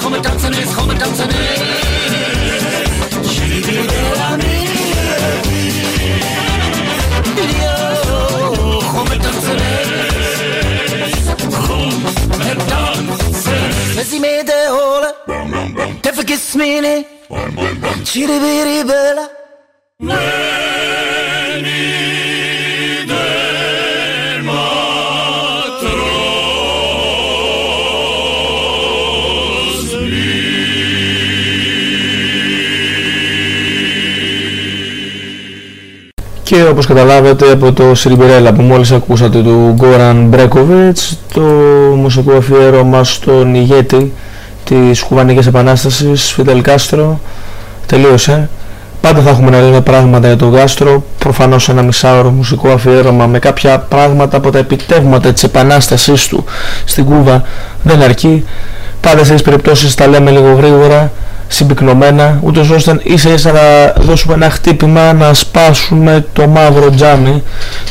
kom danzen ist, come danzen ist. Giri della mia come danzen ist. Come. Sie mir de nicht. Bella. Nee. Και όπως καταλάβατε από το Σιριμπερέλα που μόλις ακούσατε του Γκόραν Μπρέκοβιτς το μουσικό αφιέρωμα στον ηγέτη της Κουβανικής Επανάστασης Φιντελ Κάστρο τελείωσε. Πάντα θα έχουμε να λέμε πράγματα για τον Κάστρο προφανώς ένα μισάωρο μουσικό αφιέρωμα με κάποια πράγματα από τα επιτεύγματα της επανάστασής του στην Κούβα δεν αρκεί. Πάντα σε περιπτώσεις τα λέμε λίγο γρήγορα συμπυκνωμένα, ούτως ώστε ίσα ίσα να δώσουμε ένα χτύπημα να σπάσουμε το μαύρο τζάμι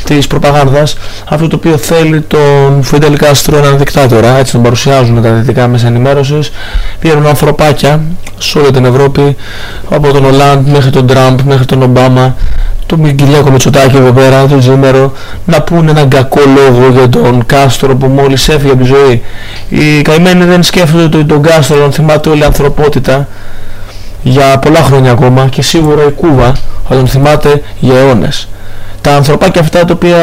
της προπαγάνδας αυτό το οποίο θέλει τον Φιντελ Κάστρο έναν δικτάτορα. Έτσι τον παρουσιάζουν τα δυτικά μέσα ενημέρωσης. Πήραν ανθρωπάκια σε όλη την Ευρώπη από τον Ολάντ μέχρι τον Τραμπ μέχρι τον Ομπάμα. Τον Κυριάκο Μητσοτάκη εδώ πέρα, τον Τζίμερο, να πούνε έναν κακό λόγο για τον Κάστρο που μόλις έφυγε από τη ζωή. Οι καημένοι δεν σκέφτονται ότι τον Κάστρο τον θυμάται όλη η ανθρωπότητα για πολλά χρόνια ακόμα και σίγουρα η Κούβα θα τον θυμάται για αιώνες. Τα ανθρωπάκια αυτά τα οποία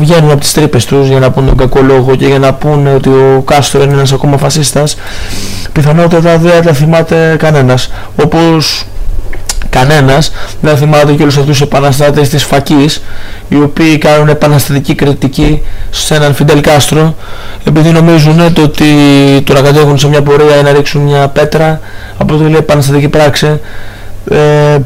βγαίνουν από τις τρύπες τους για να πούνε τον κακό λόγο και για να πούνε ότι ο Κάστρο είναι ένας ακόμα φασίστας πιθανότατα δεν τα θυμάται κανένας. Όπως κανένας δεν θυμάται και όλους αυτούς τους επαναστάτες της Φακής οι οποίοι κάνουν επαναστατική κριτική σε έναν Φιντελ Κάστρο επειδή νομίζουν ότι το να κατέχουν σε μια πορεία ή να ρίξουν μια πέτρα αποτελεί επαναστατική πράξη ε,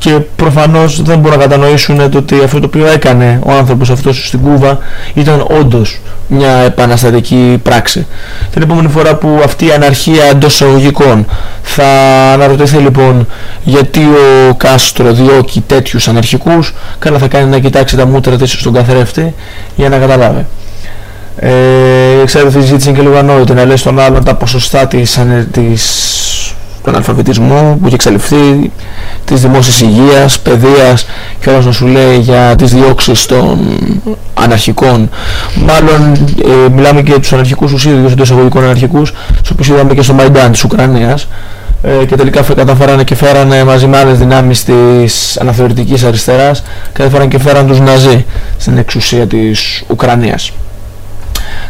και προφανώς δεν μπορούν να κατανοήσουν το ότι αυτό το οποίο έκανε ο άνθρωπος αυτός στην Κούβα ήταν όντως μια επαναστατική πράξη. Την επόμενη φορά που αυτή η αναρχία εντός εισαγωγικών θα αναρωτηθεί λοιπόν γιατί ο Κάστρο διώκει τέτοιους αναρχικούς καλά θα κάνει να κοιτάξει τα μούτρα της στον καθρέφτη για να καταλάβει. Ε, ξέρετε συζήτησαν και λίγο ανόητο να λέει στον άλλον τα ποσοστά της, της του αναλφαβητισμού που έχει εξαλειφθεί της δημόσιας υγείας, παιδείας και όλας να σου λέει για τις διώξεις των αναρχικών μάλλον ε, μιλάμε και για τους αναρχικούς τους ίδιους εντός εισαγωγικών αναρχικούς τους οποίους είδαμε και στο Μαϊντάν της Ουκρανίας ε, και τελικά καταφέρανε και φέρανε μαζί με άλλες δυνάμεις της αναθεωρητικής αριστεράς καταφέρανε και φέραν τους Ναζί στην εξουσία της Ουκρανίας.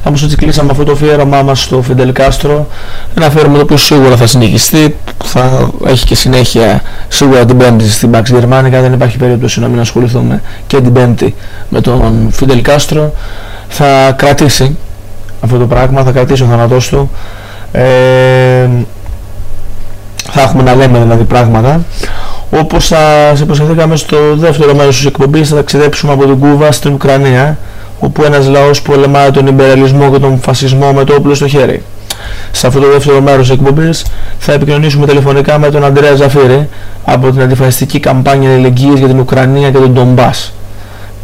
Όμως έτσι κλείσαμε αυτό το αφιέρωμά μας στο Φιντελ Κάστρο ένα αφιέρωμα το οποίο σίγουρα θα συνεχιστεί θα έχει και συνέχεια σίγουρα την Πέμπτη στην Pax Germanica. Δεν υπάρχει περίπτωση να μην ασχοληθούμε και την Πέμπτη με τον Φιντελ Κάστρο θα κρατήσει αυτό το πράγμα θα κρατήσει ο θάνατός του. Ε, θα έχουμε να λέμε δηλαδή πράγματα. Όπως σας υποσχεθήκαμε στο δεύτερο μέρος της εκπομπής θα ταξιδέψουμε από την Κούβα στην Ουκρανία όπου ένας λαός πολεμάει τον υπεραλισμό και τον φασισμό με το όπλο στο χέρι. Σε αυτό το δεύτερο μέρος της εκπομπής θα επικοινωνήσουμε τηλεφωνικά με τον Αντρέα Ζαφύρη από την αντιφασιστική καμπάνια αλληλεγγύης για την Ουκρανία και τον Ντομπάς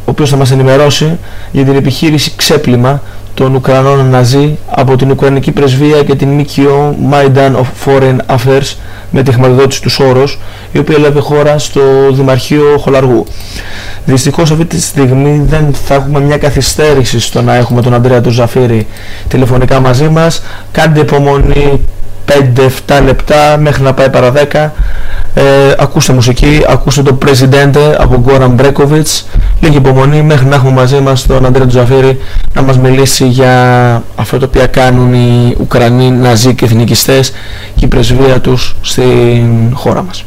ο οποίος θα μας ενημερώσει για την επιχείρηση ξέπλυμα των Ουκρανών Ναζί από την Ουκρανική Πρεσβεία και την ΜΚΟ Maidan of Foreign Affairs με τη χρηματοδότηση του Σόρος, η οποία έλαβε χώρα στο Δημαρχείο Χολαργού. Δυστυχώς αυτή τη στιγμή δεν θα έχουμε μια καθυστέρηση στο να έχουμε τον Αντρέα του Ζαφύρη τηλεφωνικά μαζί μας. Κάντε υπομονή 5-7 λεπτά μέχρι να πάει παρά 10 ε, ακούστε μουσική, ακούστε το Presidente από Goran Brekovic λίγη υπομονή μέχρι να έχουμε μαζί μας τον Αντρέα Τζαφίρη να μας μιλήσει για αυτό το οποίο κάνουν οι Ουκρανοί Ναζί και εθνικιστές και η πρεσβεία τους στην χώρα μας.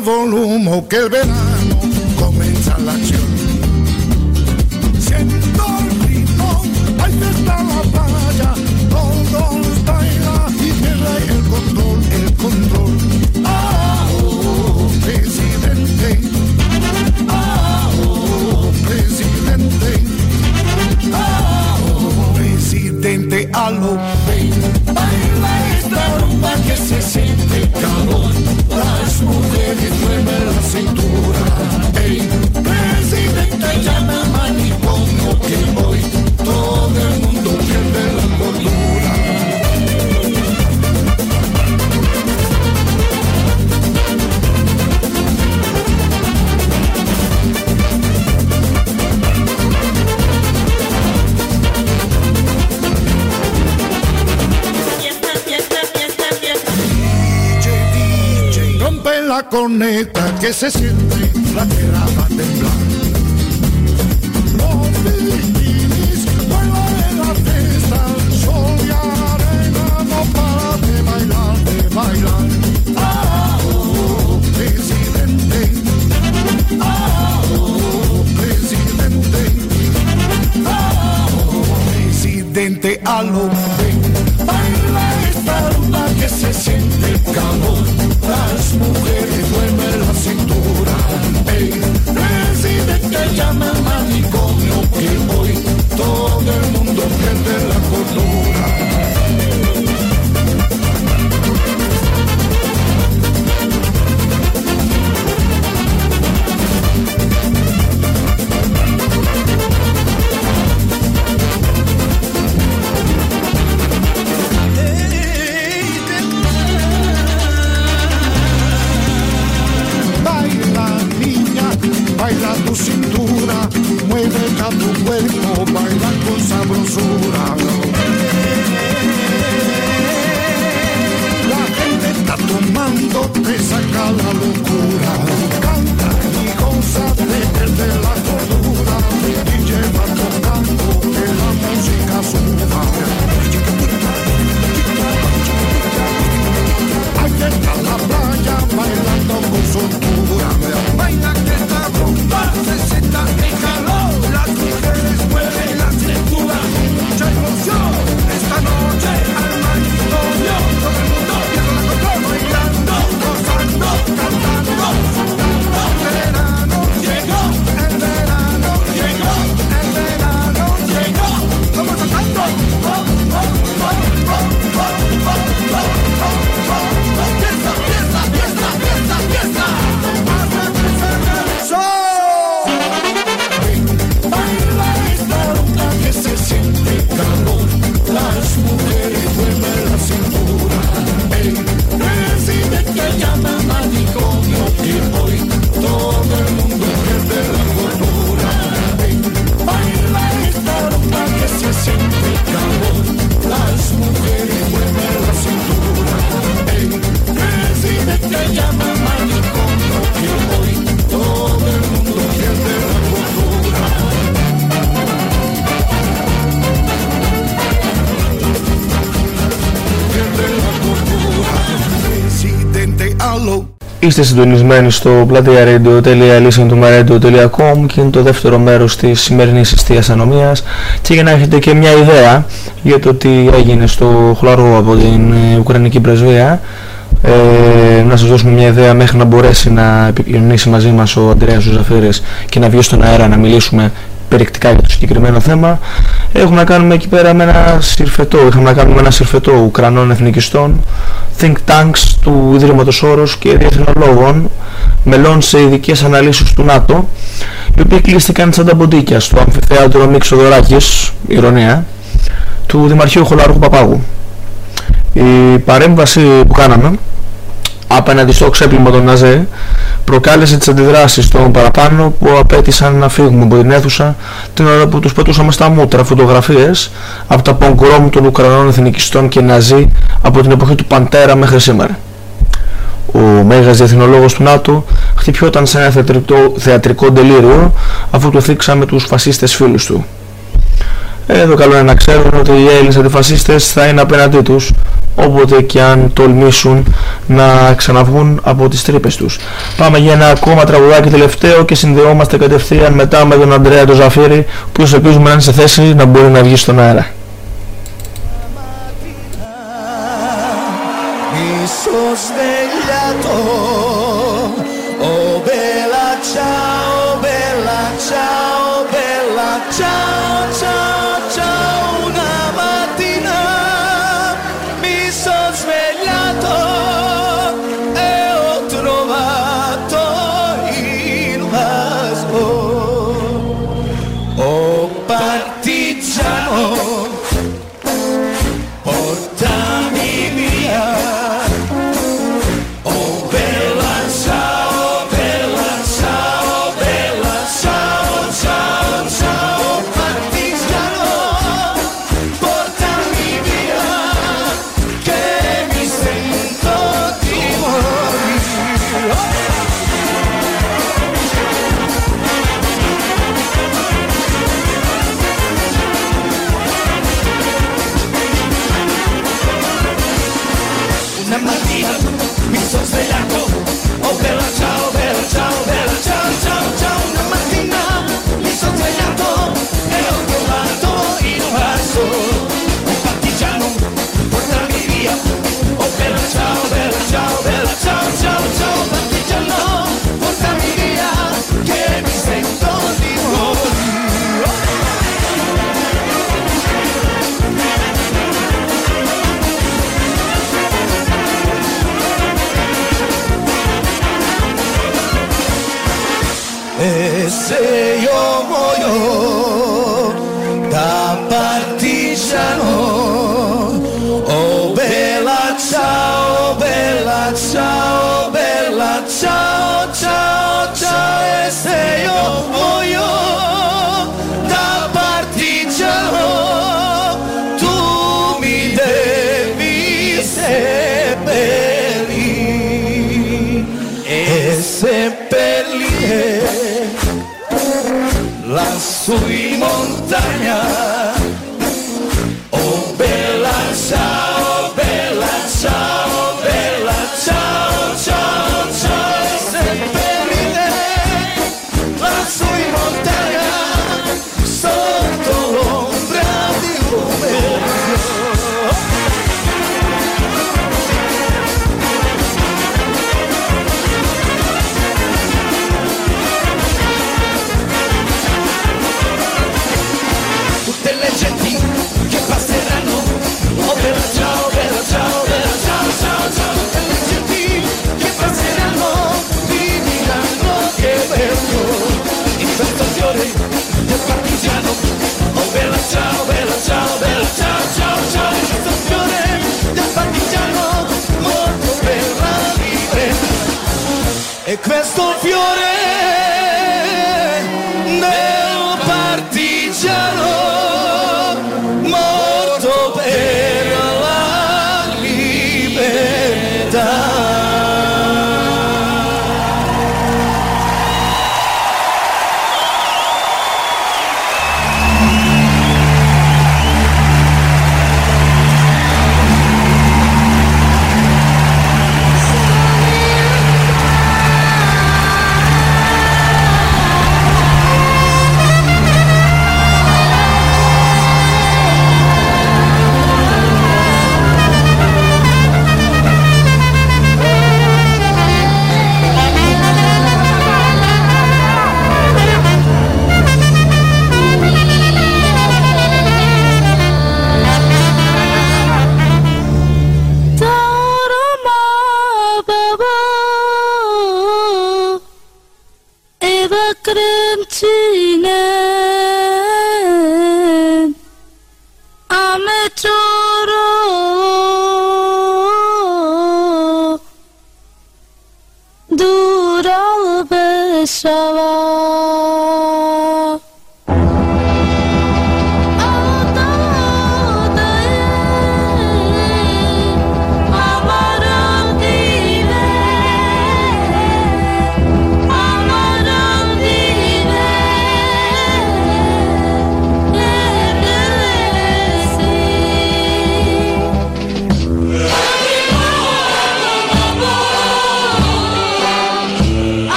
Volumen que el verano comienza la acción. Siento el ritmo, ahí está la playa, todos bailan y pierde el control, el control. Ah, oh, presidente. Ah, oh, presidente. Ah, oh, presidente, a Que se siente la tierra va a temblar. Los bikinis vuelan en la fiesta, sol y arena no para de bailar, de bailar. Ah, oh, presidente. Ah, oh, presidente. Ah, presidente, a. Baila esta rumba que se siente calor. Las mujeres al manicomio que hoy todo el mundo pierde la cordura. Είστε συντονισμένοι στο platiaradio.listentomaradio.com και είναι το δεύτερο μέρος της σημερινής εστίας ανομίας. Και για να έχετε και μια ιδέα για το τι έγινε στο χλαρό από την ε, Ουκρανική Πρεσβεία ε, να σας δώσουμε μια ιδέα μέχρι να μπορέσει να επικοινωνήσει μαζί μας ο Αντρέας Ζουζαφίρης και να βγει στον αέρα να μιλήσουμε περιεκτικά για το συγκεκριμένο θέμα. Έχουμε να κάνουμε εκεί πέρα με ένα συρφετό, είχαμε να κάνουμε ένα συρφετό Ουκρανών εθνικιστών, think tanks του Ιδρύματος Όρος και διεθνολόγων, μελών σε ειδικές αναλύσεις του ΝΑΤΟ, οι οποίοι κλείστηκαν σαν τα μποντίκια στο αμφιθέατρο Μίξο Δωράκης, ηρωνία, του Δημαρχείου Χολαργού Παπάγου. Η παρέμβαση που κάναμε απέναντι στο ξέπλυμα των Ναζέ προκάλεσε τις αντιδράσεις των παραπάνω που απέτησαν να φύγουμε από την αίθουσα την ώρα που τους πετούσαμε στα μούτρα φωτογραφίες από τα πογκρόμ των Ουκρανών εθνικιστών και Ναζί από την εποχή του Παντέρα μέχρι σήμερα. Ο μέγας διεθνολόγος του ΝΑΤΟ χτυπιόταν σε ένα θεατρικό, θεατρικό τελείριο αφού του θίξαμε τους φασίστες φίλους του. Εδώ καλό είναι να ξέρουν ότι οι Έλληνες αντιφασίστες θα είναι απέναντί τους όποτε και αν τολμήσουν να ξαναβγούν από τις τρύπες τους. Πάμε για ένα ακόμα τραγουδάκι τελευταίο και συνδεόμαστε κατευθείαν μετά με τον Αντρέα τον Ζαφύρη που ελπίζουμε να είναι σε θέση να μπορεί να βγει στον αέρα. E questo fiore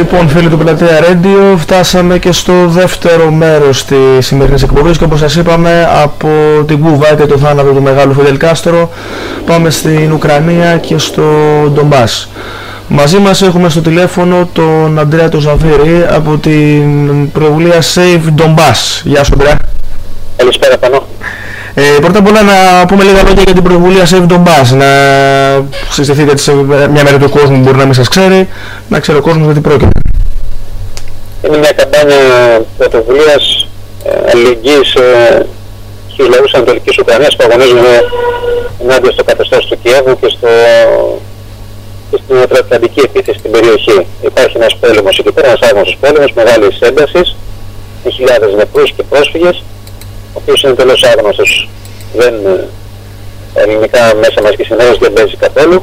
Λοιπόν φίλοι του Πλατεία Radio φτάσαμε και στο δεύτερο μέρος της σημερινής εκπομπής και όπως σας είπαμε από την Κούβα και το θάνατο του μεγάλου Φιδελ Κάστρο πάμε στην Ουκρανία και στο Ντομπάς. Μαζί μας έχουμε στο τηλέφωνο τον Αντρέα το Ζαφύρη από την πρωτοβουλία Save Donbass. Γεια σου Αντρέα. Καλησπέρα Πανώ. Ε, πρώτα απ' όλα να πούμε λίγα λόγια για την πρωτοβουλία Save Donbass, να συστηθείτε σε μια μέρα του κόσμου που μπορεί να μην σας ξέρει, να ξέρει ο κόσμος γιατί πρόκειται. Είναι μια καμπάνια πρωτοβουλίας ε, αλληλεγγύης ε, στους λαούς Ανατολικής Ουκρανίας που αγωνίζουν ενάντια στο καθεστώς του Κιέβου και, στο, και στην Νοτροατλαντική επίθεση στην περιοχή. Υπάρχει ένας πόλεμος εκεί πέρα, ένας άγνωστος πόλεμος μεγάλης έντασης, με χιλιάδες νεκρούς και πρόσφυγες ο οποίος είναι τελώς άγνωστος, δεν, ελληνικά μέσα μαζικής ενέργειας δεν παίζει καθόλου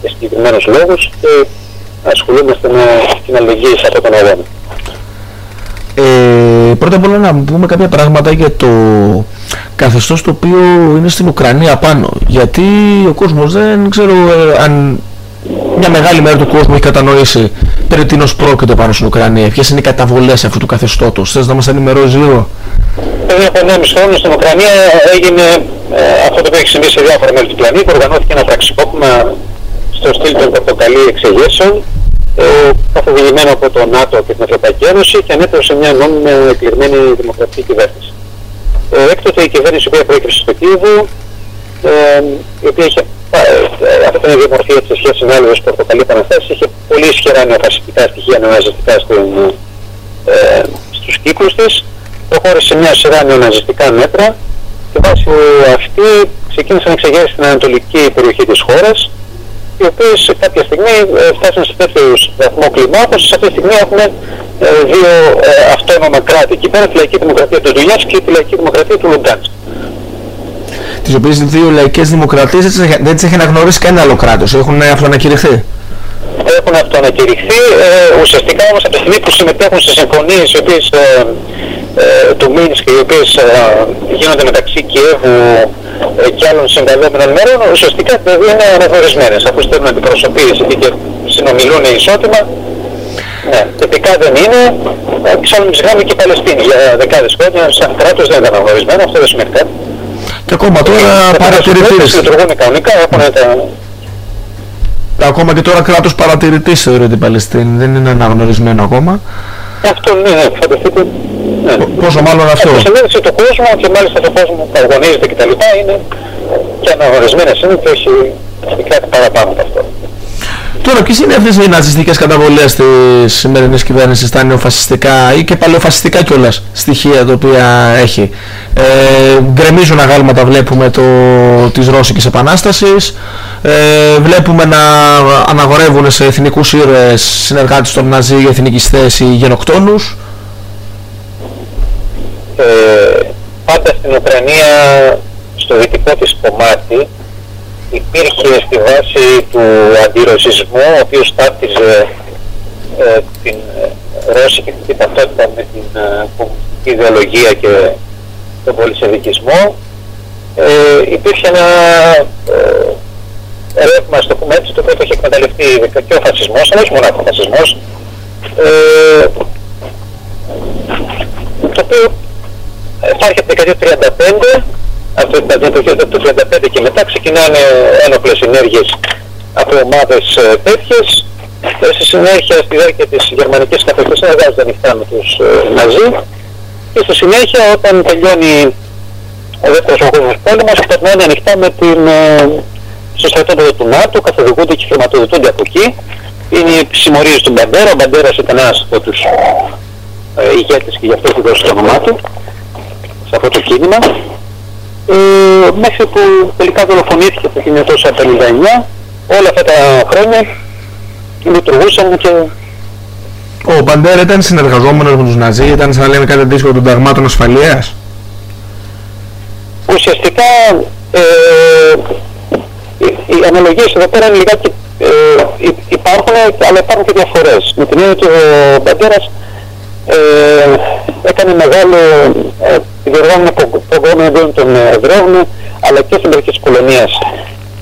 για συγκεκριμένους λόγους και ασχολούμαστε με την αλληλεγγύη σε αυτόν τον αγώνα. Ε, πρώτα απ' όλα να πούμε κάποια πράγματα για το καθεστώς το οποίο είναι στην Ουκρανία πάνω. Γιατί ο κόσμος δεν ξέρω ε, αν μια μεγάλη μέρα του κόσμου έχει κατανοήσει περί τίνος πρόκειται πάνω στην Ουκρανία. Ποιες είναι οι καταβολές αυτού του καθεστώτος. Θες να μας ενημερώσεις λίγο; Πριν από 1,5 χρόνο στην Ουκρανία έγινε ε, αυτό το οποίο έχει συμβεί σε διάφορα μέρη του πλανήτη. Οργανώθηκε ένα πραξικόπημα στο στυλ των πορτοκαλί εξεγέσεων ε, καθοδηγημένο από το ΝΑΤΟ και την Ευρωπαϊκή Ένωση και ανέφερε μια νόμιμη εκλεγμένη δημοκρατική κυβέρνηση. Ε, έκτοτε η κυβέρνηση που προέκυψε στο Κίεβο, ε, η οποία είχε ε, αυτή την διαμορφία σε σχέση με άλλες πορτοκαλί επαναστάσεις, είχε πολύ ισχυρά νεοφασιστικά στοιχεία νεοναζιστικά ε, στους κύκλους της, προχώρησε μια σειρά νεοναζιστικά μέτρα και βάσει αυτή ξεκίνησαν να εξεγέρει στην ανατολική περιοχή της χώρας οι οποίες σε κάποια στιγμή ε, φτάσαν σε τέτοιο βαθμό κλιμάκος. Σε αυτή τη στιγμή έχουμε ε, δύο ε, αυτόνομα κράτη εκεί πέρα, τη Λαϊκή Δημοκρατία του Ντουνιάτσκ και τη Λαϊκή Δημοκρατία του Λουγκάνσκ. Τις οποίες δύο λαϊκές δημοκρατίες δεν τις έχει αναγνωρίσει κανένα άλλο κράτος, έχουν αυτοανακηρυχθεί. Έχουν αυτοανακηρυχθεί, ε, ουσιαστικά όμως από τη στιγμή που συμμετέχουν σε συμφωνίες οι οποίες, ε, ε, του Μίνσκ, οι οποίες ε, γίνονται μεταξύ Κιέβου ε, και άλλων συμβαλόμενων μέρων, ουσιαστικά δηλαδή είναι αναγνωρισμένες, αφού στέλνουν αντιπροσωπείες εκεί και συνομιλούν ισότιμα. Ναι, τυπικά δεν είναι. Εξάλλου μην ξεχνάμε και η Παλαιστίνη για δεκάδες χρόνια σαν κράτος δεν ήταν αναγνωρισμένο, αυτό δεν σημαίνει κάτι. Και ακόμα τώρα παρατηρητής. Λειτουργούν κανονικά, έχουν τα... Ακόμα και τώρα κράτος παρατηρητής θεωρείται η Παλαιστίνη, δεν είναι αναγνωρισμένο ακόμα. Αυτό ναι, φανταστείτε. Ναι. Πόσο μάλλον αυτό; Η συνέντευξη του κόσμου και μάλιστα του κόσμου που αγωνίζεται και τα λοιπά είναι και αναγνωρισμένες είναι και όχι κάτι παραπάνω από αυτό. Τώρα, ποιες είναι αυτές οι ναζιστικές καταβολές της σημερινής κυβέρνησης, τα νεοφασιστικά ή και παλαιοφασιστικά κιόλας στοιχεία τα οποία έχει; Ε, γκρεμίζουν αγάλματα βλέπουμε το, της Ρώσικης Επανάστασης, ε, βλέπουμε να αναγορεύουν σε εθνικούς ήρωες συνεργάτες των Ναζί, εθνικιστές ή γενοκτόνους. Ε, πάντα στην Ουκρανία, στο δυτικό της κομμάτι, υπήρχε στη βάση του αντιρωσισμού, ο οποίος ταύτιζε ε, την ε, Ρώσικη την ταυτότητα με την ε, κομμουνιστική ιδεολογία και τον πολυσεβικισμό. Ε, υπήρχε ένα ε, ρεύμα, στο πούμε έτσι, το οποίο το είχε εκμεταλλευτεί και ο φασισμός, αλλά όχι μόνο ο φασισμός, ε, το οποίο υπάρχει από το 1935 από το 1935 και μετά ξεκινάνε ένοπλες ενέργειες από ομάδες ε, τέτοιες. Ε, στη συνέχεια, στη διάρκεια της γερμανικής καθεστής εργάζονται ανοιχτά με τους ε, Ναζί και στη συνέχεια όταν τελειώνει ο δεύτερος παγκόσμιος πόλεμος περνάνε ανοιχτά με την, στο στρατόπεδο του ΝΑΤΟ, καθοδηγούνται και χρηματοδοτούνται από εκεί. Είναι οι συμμορίες του Μπαντέρα, ο Μπαντέρας ήταν ένας από τους ε, ηγέτες και γι' αυτό έχει δώσει το όνομά του σε αυτό το κίνημα ε, μέχρι που τελικά δολοφονήθηκε το 1959 όλα αυτά τα χρόνια λειτουργούσαν και ο Μπαντέρα ήταν συνεργαζόμενος με τους Ναζί, ήταν σαν να λέμε κάτι αντίστοιχο των ταγμάτων ασφαλείας; Ουσιαστικά ε, οι αναλογίες εδώ πέρα είναι λιγάκι ε, υπάρχουν, αλλά υπάρχουν και διαφορές. Με την έννοια ότι ο Μπαντέρας ε, έκανε μεγάλο ε, διοργάνωμα πογόνο εντός των Εβραίων αλλά και στην περιοχή της κολονίας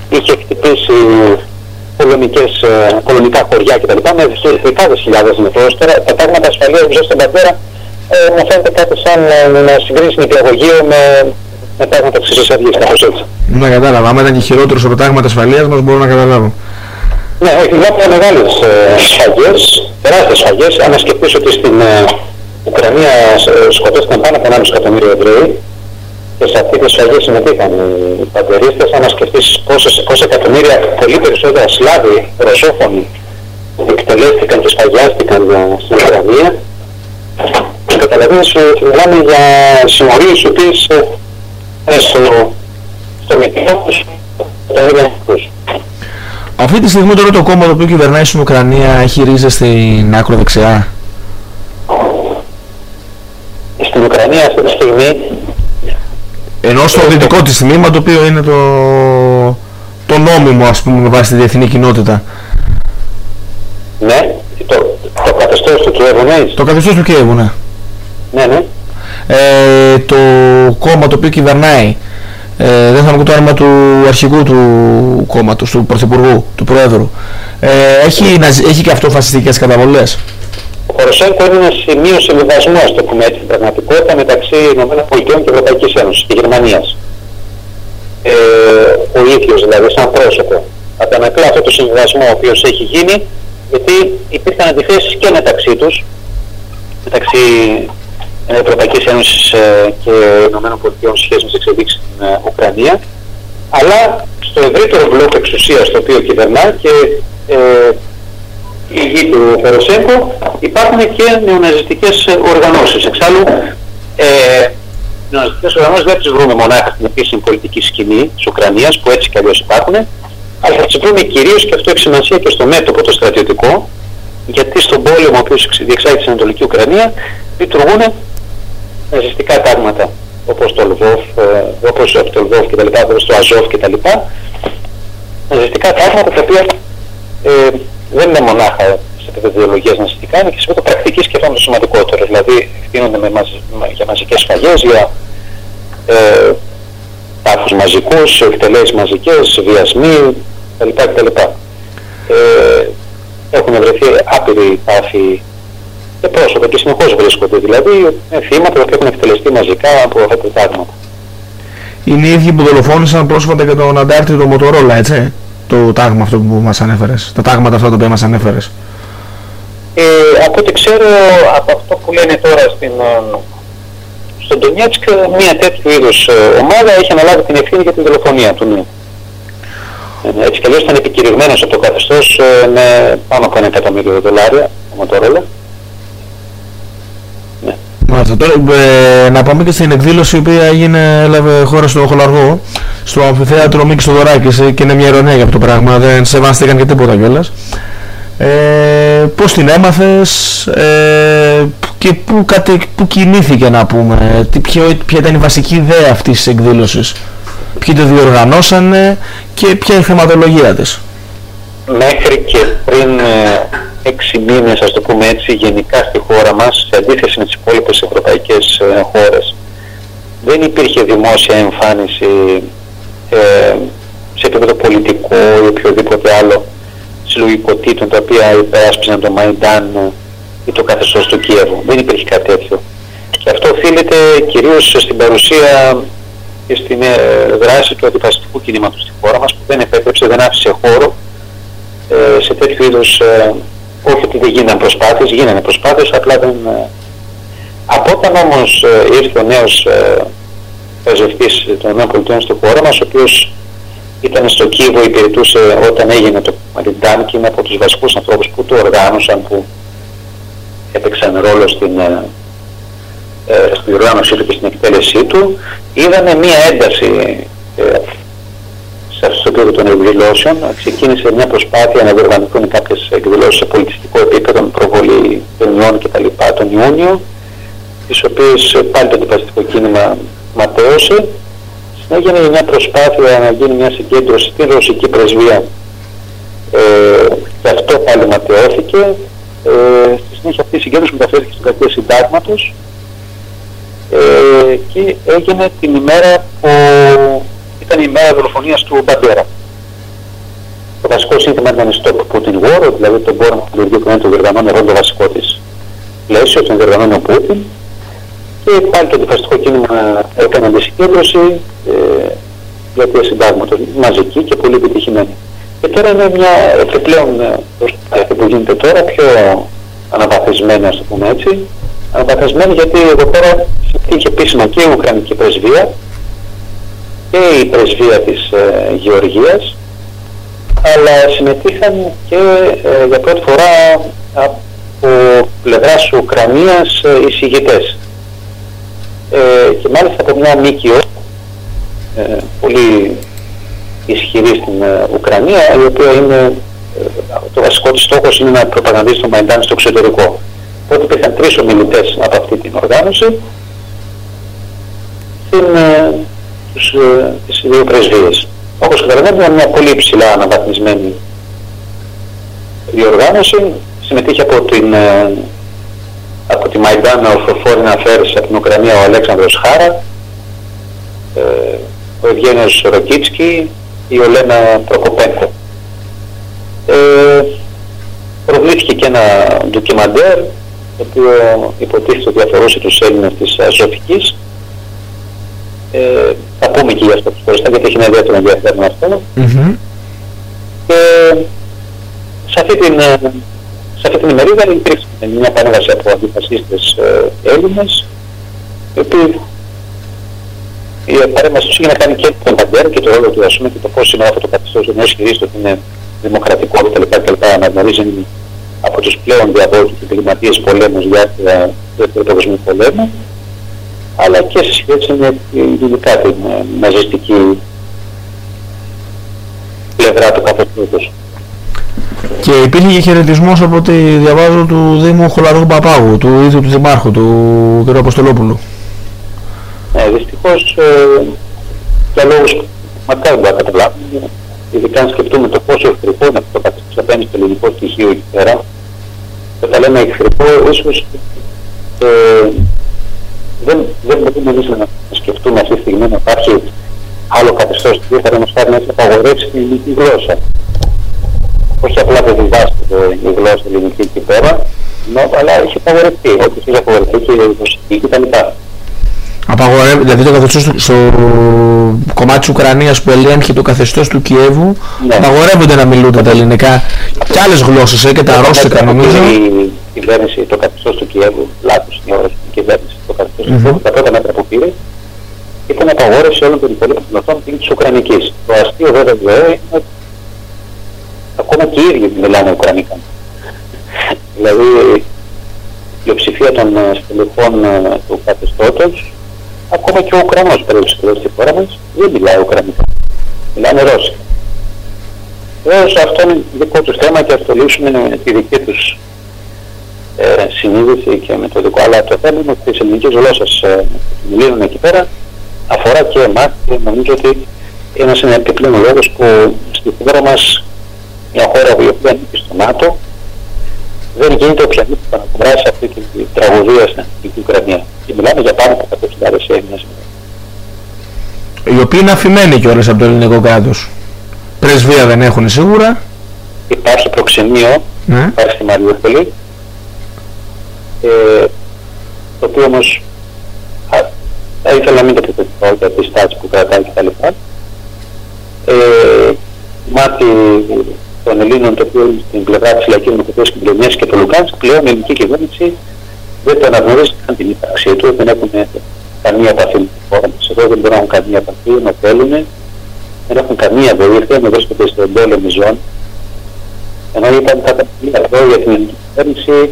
είχε χτυπήσει πολωνικές, ε, πολωνικά χωριά κτλ. με δεκάδες χιλιάδες νεκρούς. Τώρα τα τάγματα ασφαλείας που ζω στην Παντέρα ε, μου φαίνεται κάτι σαν ε, να συγκρίσει νηπιαγωγείο με, με τάγματα της Χρυσής Αυγής, κάπως έτσι. Ναι, κατάλαβα. Άμα ήταν και χειρότερος από τάγματα ασφαλείας μας μπορώ να καταλάβω. Ναι, όχι, βλέπω μεγάλες ε, σφαγές, τεράστιες σφαγές. Αν σκεφτείς ότι στην ε, Ουκρανία σκοτώθηκαν πάνω από 1,5 εκατομμύριο Εβραίοι και σε αυτή τη σφαγή συμμετείχαν οι παντερίστες. Αν σκεφτείς πόσες, πόσα εκατομμύρια, πολύ περισσότερα Σλάβοι, ρωσόφωνοι εκτελέστηκαν και σφαγιάστηκαν ε, στην Ουκρανία, καταλαβαίνεις ότι μιλάμε για συμμορίες οι οποίες ε, στο, στο μητρό τους τον ίδιο αυτή τη στιγμή τώρα το κόμμα το οποίο κυβερνάει στην Ουκρανία έχει ρίζες στην άκρο δεξιά. Στην Ουκρανία αυτή τη στιγμή Ενώ στο δυτικό της τμήμα το οποίο είναι το, το νόμιμο ας πούμε με βάση τη διεθνή κοινότητα. Ναι, το, το καθεστώς του Κιέβου, ναι. Το καθεστώς του Κιέβου, ναι. Ναι, ναι. Ε, το κόμμα το οποίο κυβερνάει ε, δεν θα μου το όνομα του αρχηγού του κόμματος, του πρωθυπουργού, του πρόεδρου. Ε, έχει, έχει και αυτό φασιστικές καταβολές. Ο Ποροσέγκο είναι ένα σημείο συμβιβασμού, α το πούμε έτσι, στην πραγματικότητα μεταξύ ΗΠΑ και Ευρωπαϊκής Ένωσης και Γερμανίας. Ε, ο ίδιος δηλαδή, σαν πρόσωπο. Αντανακλά αυτό το συμβιβασμό ο οποίος έχει γίνει, γιατί υπήρχαν αντιθέσεις και μεταξύ τους, μεταξύ Ευρωπαϊκής Ένωσης ε, και ΗΠΑ σχέση με τις εξελίξεις στην ε, Ουκρανία, αλλά στο ευρύτερο μπλοκ εξουσίας το οποίο κυβερνά και ε, η γη του Ποροσέγκο υπάρχουν και νεοναζιστικές οργανώσεις. Εξάλλου, ε, νεοναζιστικές οργανώσεις δεν τις βρούμε μονάχα στην επίσημη πολιτική σκηνή της Ουκρανίας που έτσι κι αλλιώς υπάρχουν, αλλά θα τις βρούμε κυρίως και αυτό έχει σημασία και στο μέτωπο το στρατιωτικό, γιατί στον πόλεμο ο οποίος διεξάγεται στην Ανατολική Ουκρανία λειτουργούν ναζιστικά τάγματα όπως το Λβόφ, ε, όπως το Λβόφ και τα λοιπά, όπως το Αζόφ και τα λοιπά, ναζιστικά τάγματα τα οποία ε, δεν είναι μονάχα σε επίπεδο ιδεολογίας ναζιστικά, είναι και σε επίπεδο πρακτικής και αυτό είναι το σημαντικότερο. Δηλαδή, ευθύνονται με μαζ, για μαζικές σφαγές, για ε, τάφους μαζικούς, εκτελέσεις μαζικές, βιασμοί κτλ. κτλ. Ε, έχουν βρεθεί άπειροι τάφοι και πρόσωπα και συνεχώς βρίσκονται. Δηλαδή, θύματα που έχουν εκτελεστεί μαζικά από αυτά τα πράγματα. Είναι οι ίδιοι που δολοφόνησαν πρόσφατα και τον αντάρτη του Μοτορόλα, έτσι; Το τάγμα αυτό που μας ανέφερες, τα τάγματα αυτά τα οποία μας ανέφερες. Ε, από ό,τι ξέρω, από αυτό που λένε τώρα στην, ε, στον Ντονιέτσκ, μια τέτοιου είδους ε, ομάδα έχει αναλάβει την ευθύνη για την δολοφονία του. Ναι. Έτσι κι αλλιώς ήταν επικηρυγμένος από το καθεστώς με πάνω από ένα εκατομμύριο δολάρια, το Μοτορόλα. Μάλιστα. Τώρα, ε, να πάμε και στην εκδήλωση η οποία έγινε, έλαβε χώρα στο Χολαργό, στο αμφιθέατρο Μίκης Θοδωράκης ε, και είναι μια ειρωνία για αυτό το πράγμα, δεν σεβάστηκαν και τίποτα κιόλας. Ε, πώς την έμαθες ε, και πού, κατε, πού κινήθηκε να πούμε, τι, ποιο, ποια ήταν η βασική ιδέα αυτής της εκδήλωσης, ποιοι το διοργανώσανε και ποια είναι η θεματολογία της. Μέχρι και πριν ε, έξι μήνες, ας το πούμε έτσι, γενικά στη χώρα μας, σε αντίθεση με τις υπόλοιπες ευρωπαϊκές ε, χώρες, δεν υπήρχε δημόσια εμφάνιση ε, σε επίπεδο πολιτικό ή οποιοδήποτε άλλο συλλογικοτήτων τα οποία υπεράσπιζαν το Μαϊντάν ή το καθεστώς του Κίεβου. Δεν υπήρχε κάτι τέτοιο. Και αυτό οφείλεται κυρίως στην παρουσία και στην ε, δράση του αντιφασιστικού κινήματος στη χώρα μας που δεν επέτρεψε, δεν άφησε χώρο ε, σε τέτοιου είδους ε, όχι ότι δεν γίνανε προσπάθειες, γίνανε προσπάθειες, απλά δεν... Ε, από όταν όμως ε, ήρθε ο νέος ε, πρεσβευτής των ΗΠΑ στο χώρο μας, ο οποίος ήταν στο Κίβο, υπηρετούσε όταν έγινε το Μαριντάν και είναι από τους βασικούς ανθρώπους που το οργάνωσαν, που έπαιξαν ρόλο στην, ε, στην οργάνωσή του και στην εκτέλεσή του, είδαμε μία ένταση στο επίπεδο των εκδηλώσεων ξεκίνησε μια προσπάθεια να διοργανωθούν κάποιες εκδηλώσεις σε πολιτιστικό επίπεδο με προβολή ταινιών κτλ. τον Ιούνιο, τις οποίες πάλι το αντιπαστικό κίνημα ματέωσε. Έγινε μια προσπάθεια να γίνει μια συγκέντρωση στη ρωσική πρεσβεία ε, και αυτό πάλι ματαιώθηκε. Ε, στη συνέχεια αυτή η συγκέντρωση μεταφέρθηκε στην κακία συντάγματος ε, και έγινε την ημέρα που ήταν η μέρα δολοφονίας του Μπαντέρα. Το βασικό σύνθημα ήταν Stop Putin War, δηλαδή τον πόρο του λειτουργεί που είναι το διοργανώνει ρόλο βασικό της πλαίσιο, τον διοργανώνει ο Πούτιν. Και πάλι το αντιφασιστικό κίνημα έκανε αντισυγκέντρωση ε, για τη συντάγματο μαζική και πολύ επιτυχημένη. Και τώρα είναι μια επιπλέον ε, προσπάθεια που γίνεται τώρα πιο αναβαθμισμένη, ας το πούμε έτσι. Αναβαθμισμένη γιατί εδώ πέρα είχε επίσημα και η Ουκρανική πρεσβεία και η πρεσβεία της ε, Γεωργίας αλλά συμμετείχαν και ε, για πρώτη φορά από πλευράς Ουκρανίας ε, εισηγητές ε, και μάλιστα από μια ΜΚΟ ε, πολύ ισχυρή στην ε, Ουκρανία η οποία είναι το βασικό της στόχος είναι να προπαγανδίσει το Μαϊντάν στο εξωτερικό. Οπότε υπήρχαν τρεις ομιλητές από αυτή την οργάνωση. Στην τους, ε, τις δύο πρεσβείες. Όπως καταλαβαίνετε ήταν μια πολύ υψηλά αναβαθμισμένη διοργάνωση. Συμμετείχε από την, ε, από τη Μαϊντάνα ο Foreign Affairs από την Ουκρανία ο Αλέξανδρος Χάρα, ε, ο Ευγένιος Ροκίτσκι, η Ολένα Προκοπέγκο. Ε, προβλήθηκε και ένα ντοκιμαντέρ το οποίο υποτίθεται ότι αφορούσε τους Έλληνες της Αζωφικής. Ε, θα πούμε και για αυτό χωριστά γιατί έχει ένα ιδιαίτερο ενδιαφέρον αυτό. Mm-hmm. Και σε αυτή την, ε, σε αυτή την ημερίδα υπήρξε μια παρέμβαση από αντιφασίστες ε, Έλληνες οι οποίοι η παρέμβαση τους είχε να κάνει και τον Παντέρα και το ρόλο του ας πούμε και το πώς είναι αυτό το καθεστώς ενώ ισχυρίζεται ότι είναι δημοκρατικό κτλ. κτλ. αναγνωρίζει από τους πλέον διαβόλους και κλιματίες πολέμους για το δεύτερο παγκοσμίο πολέμο αλλά και σε σχέση με ειδικά την ε, μαζιστική πλευρά του καθεστώτος. Και υπήρχε και χαιρετισμός από ό,τι διαβάζω του Δήμου Χολαρού Παπάγου, του ίδιου του Δημάρχου, του κ. Αποστολόπουλου. Ναι, δυστυχώς ε, για λόγους που μακάρι να καταλάβουμε, ειδικά αν σκεφτούμε το πόσο εχθρικό είναι αυτό το καθεστώς απέναντι στο ελληνικό στοιχείο εκεί πέρα, και θα λέμε εχθρικό, ίσως ε, δεν, δεν μπορούμε εμείς να σκεφτούμε αυτή τη στιγμή να υπάρχει άλλο καθεστώς που θα μας να έχει απαγορεύσει την ελληνική γλώσσα. Όχι απλά δεν διδάσκεται η γλώσσα ελληνική εκεί πέρα, αλλά έχει απαγορευτεί, όπως έχει απαγορευτεί και η ρωσική κτλ. Απαγορεύει, δηλαδή το καθεστώς του, στο κομμάτι της Ουκρανίας που ελέγχει το καθεστώς του Κιέβου ναι. απαγορεύονται να μιλούνται τα ελληνικά και άλλες γλώσσες ε, και τα ρώσικα νομίζω. Η κυβέρνηση, το καθεστώς του Κιέβου, λάθος η ώρα η κυβέρνηση, το καθεστώς του Κιέβου, τα πρώτα μέτρα που πήρε ήταν απαγόρευση όλων των υπολείπων γλωσσών της Ουκρανικής. Το αστείο βέβαια είναι ότι ακόμα και οι ίδιοι μιλάνε Ουκρανικά. δηλαδή η πλειοψηφία των στελεχών ε, του καθεστώτος ακόμα και ο Ουκρανός περίπου στη χώρα μας δεν μιλάει Ουκρανικά. Μιλάνε Ρώσικα. Βέβαια αυτό είναι δικό τους θέμα και ας το λύσουμε με τη δική τους ε, συνείδηση και με το δικό. Αλλά το θέμα είναι ότι τις ελληνικές γλώσσες ε, μιλούν εκεί πέρα αφορά και εμάς και νομίζω ότι είναι ένας επιπλέον λόγος που στη χώρα μας μια χώρα που η οποία ανήκει στο ΝΑΤΟ δεν γίνεται οποιαδήποτε παρακομράση σε αυτή την τραγωδία στην Ανατολική Ουκρανία. Και μιλάμε για πάνω από 100.000 Έλληνες. Οι οποίοι είναι αφημένοι κιόλας από το ελληνικό κράτος. Πρεσβεία δεν έχουν σίγουρα. Υπάρχει προξενείο, ναι. υπάρχει στη Μαριούπολη, ε, το οποίο όμως θα ήθελα να μην το πω για τις στάσεις που κρατάει κτλ. Ε, μάτι των Ελλήνων το οποίο είναι στην πλευρά της Λαϊκής Δημοκρατίας και και το Λουκάνσκ, πλέον η ελληνική κυβέρνηση δεν το αναγνωρίζει καν την ύπαρξή του, δεν έχουν καμία επαφή με τη χώρα μας. Εδώ δεν μπορούν να έχουν καμία επαφή, να θέλουν, δεν έχουν καμία βοήθεια, να βρίσκονται στον πόλεμο ζώνη. Ενώ ήταν κατά πολύ εδώ για την ελληνική κυβέρνηση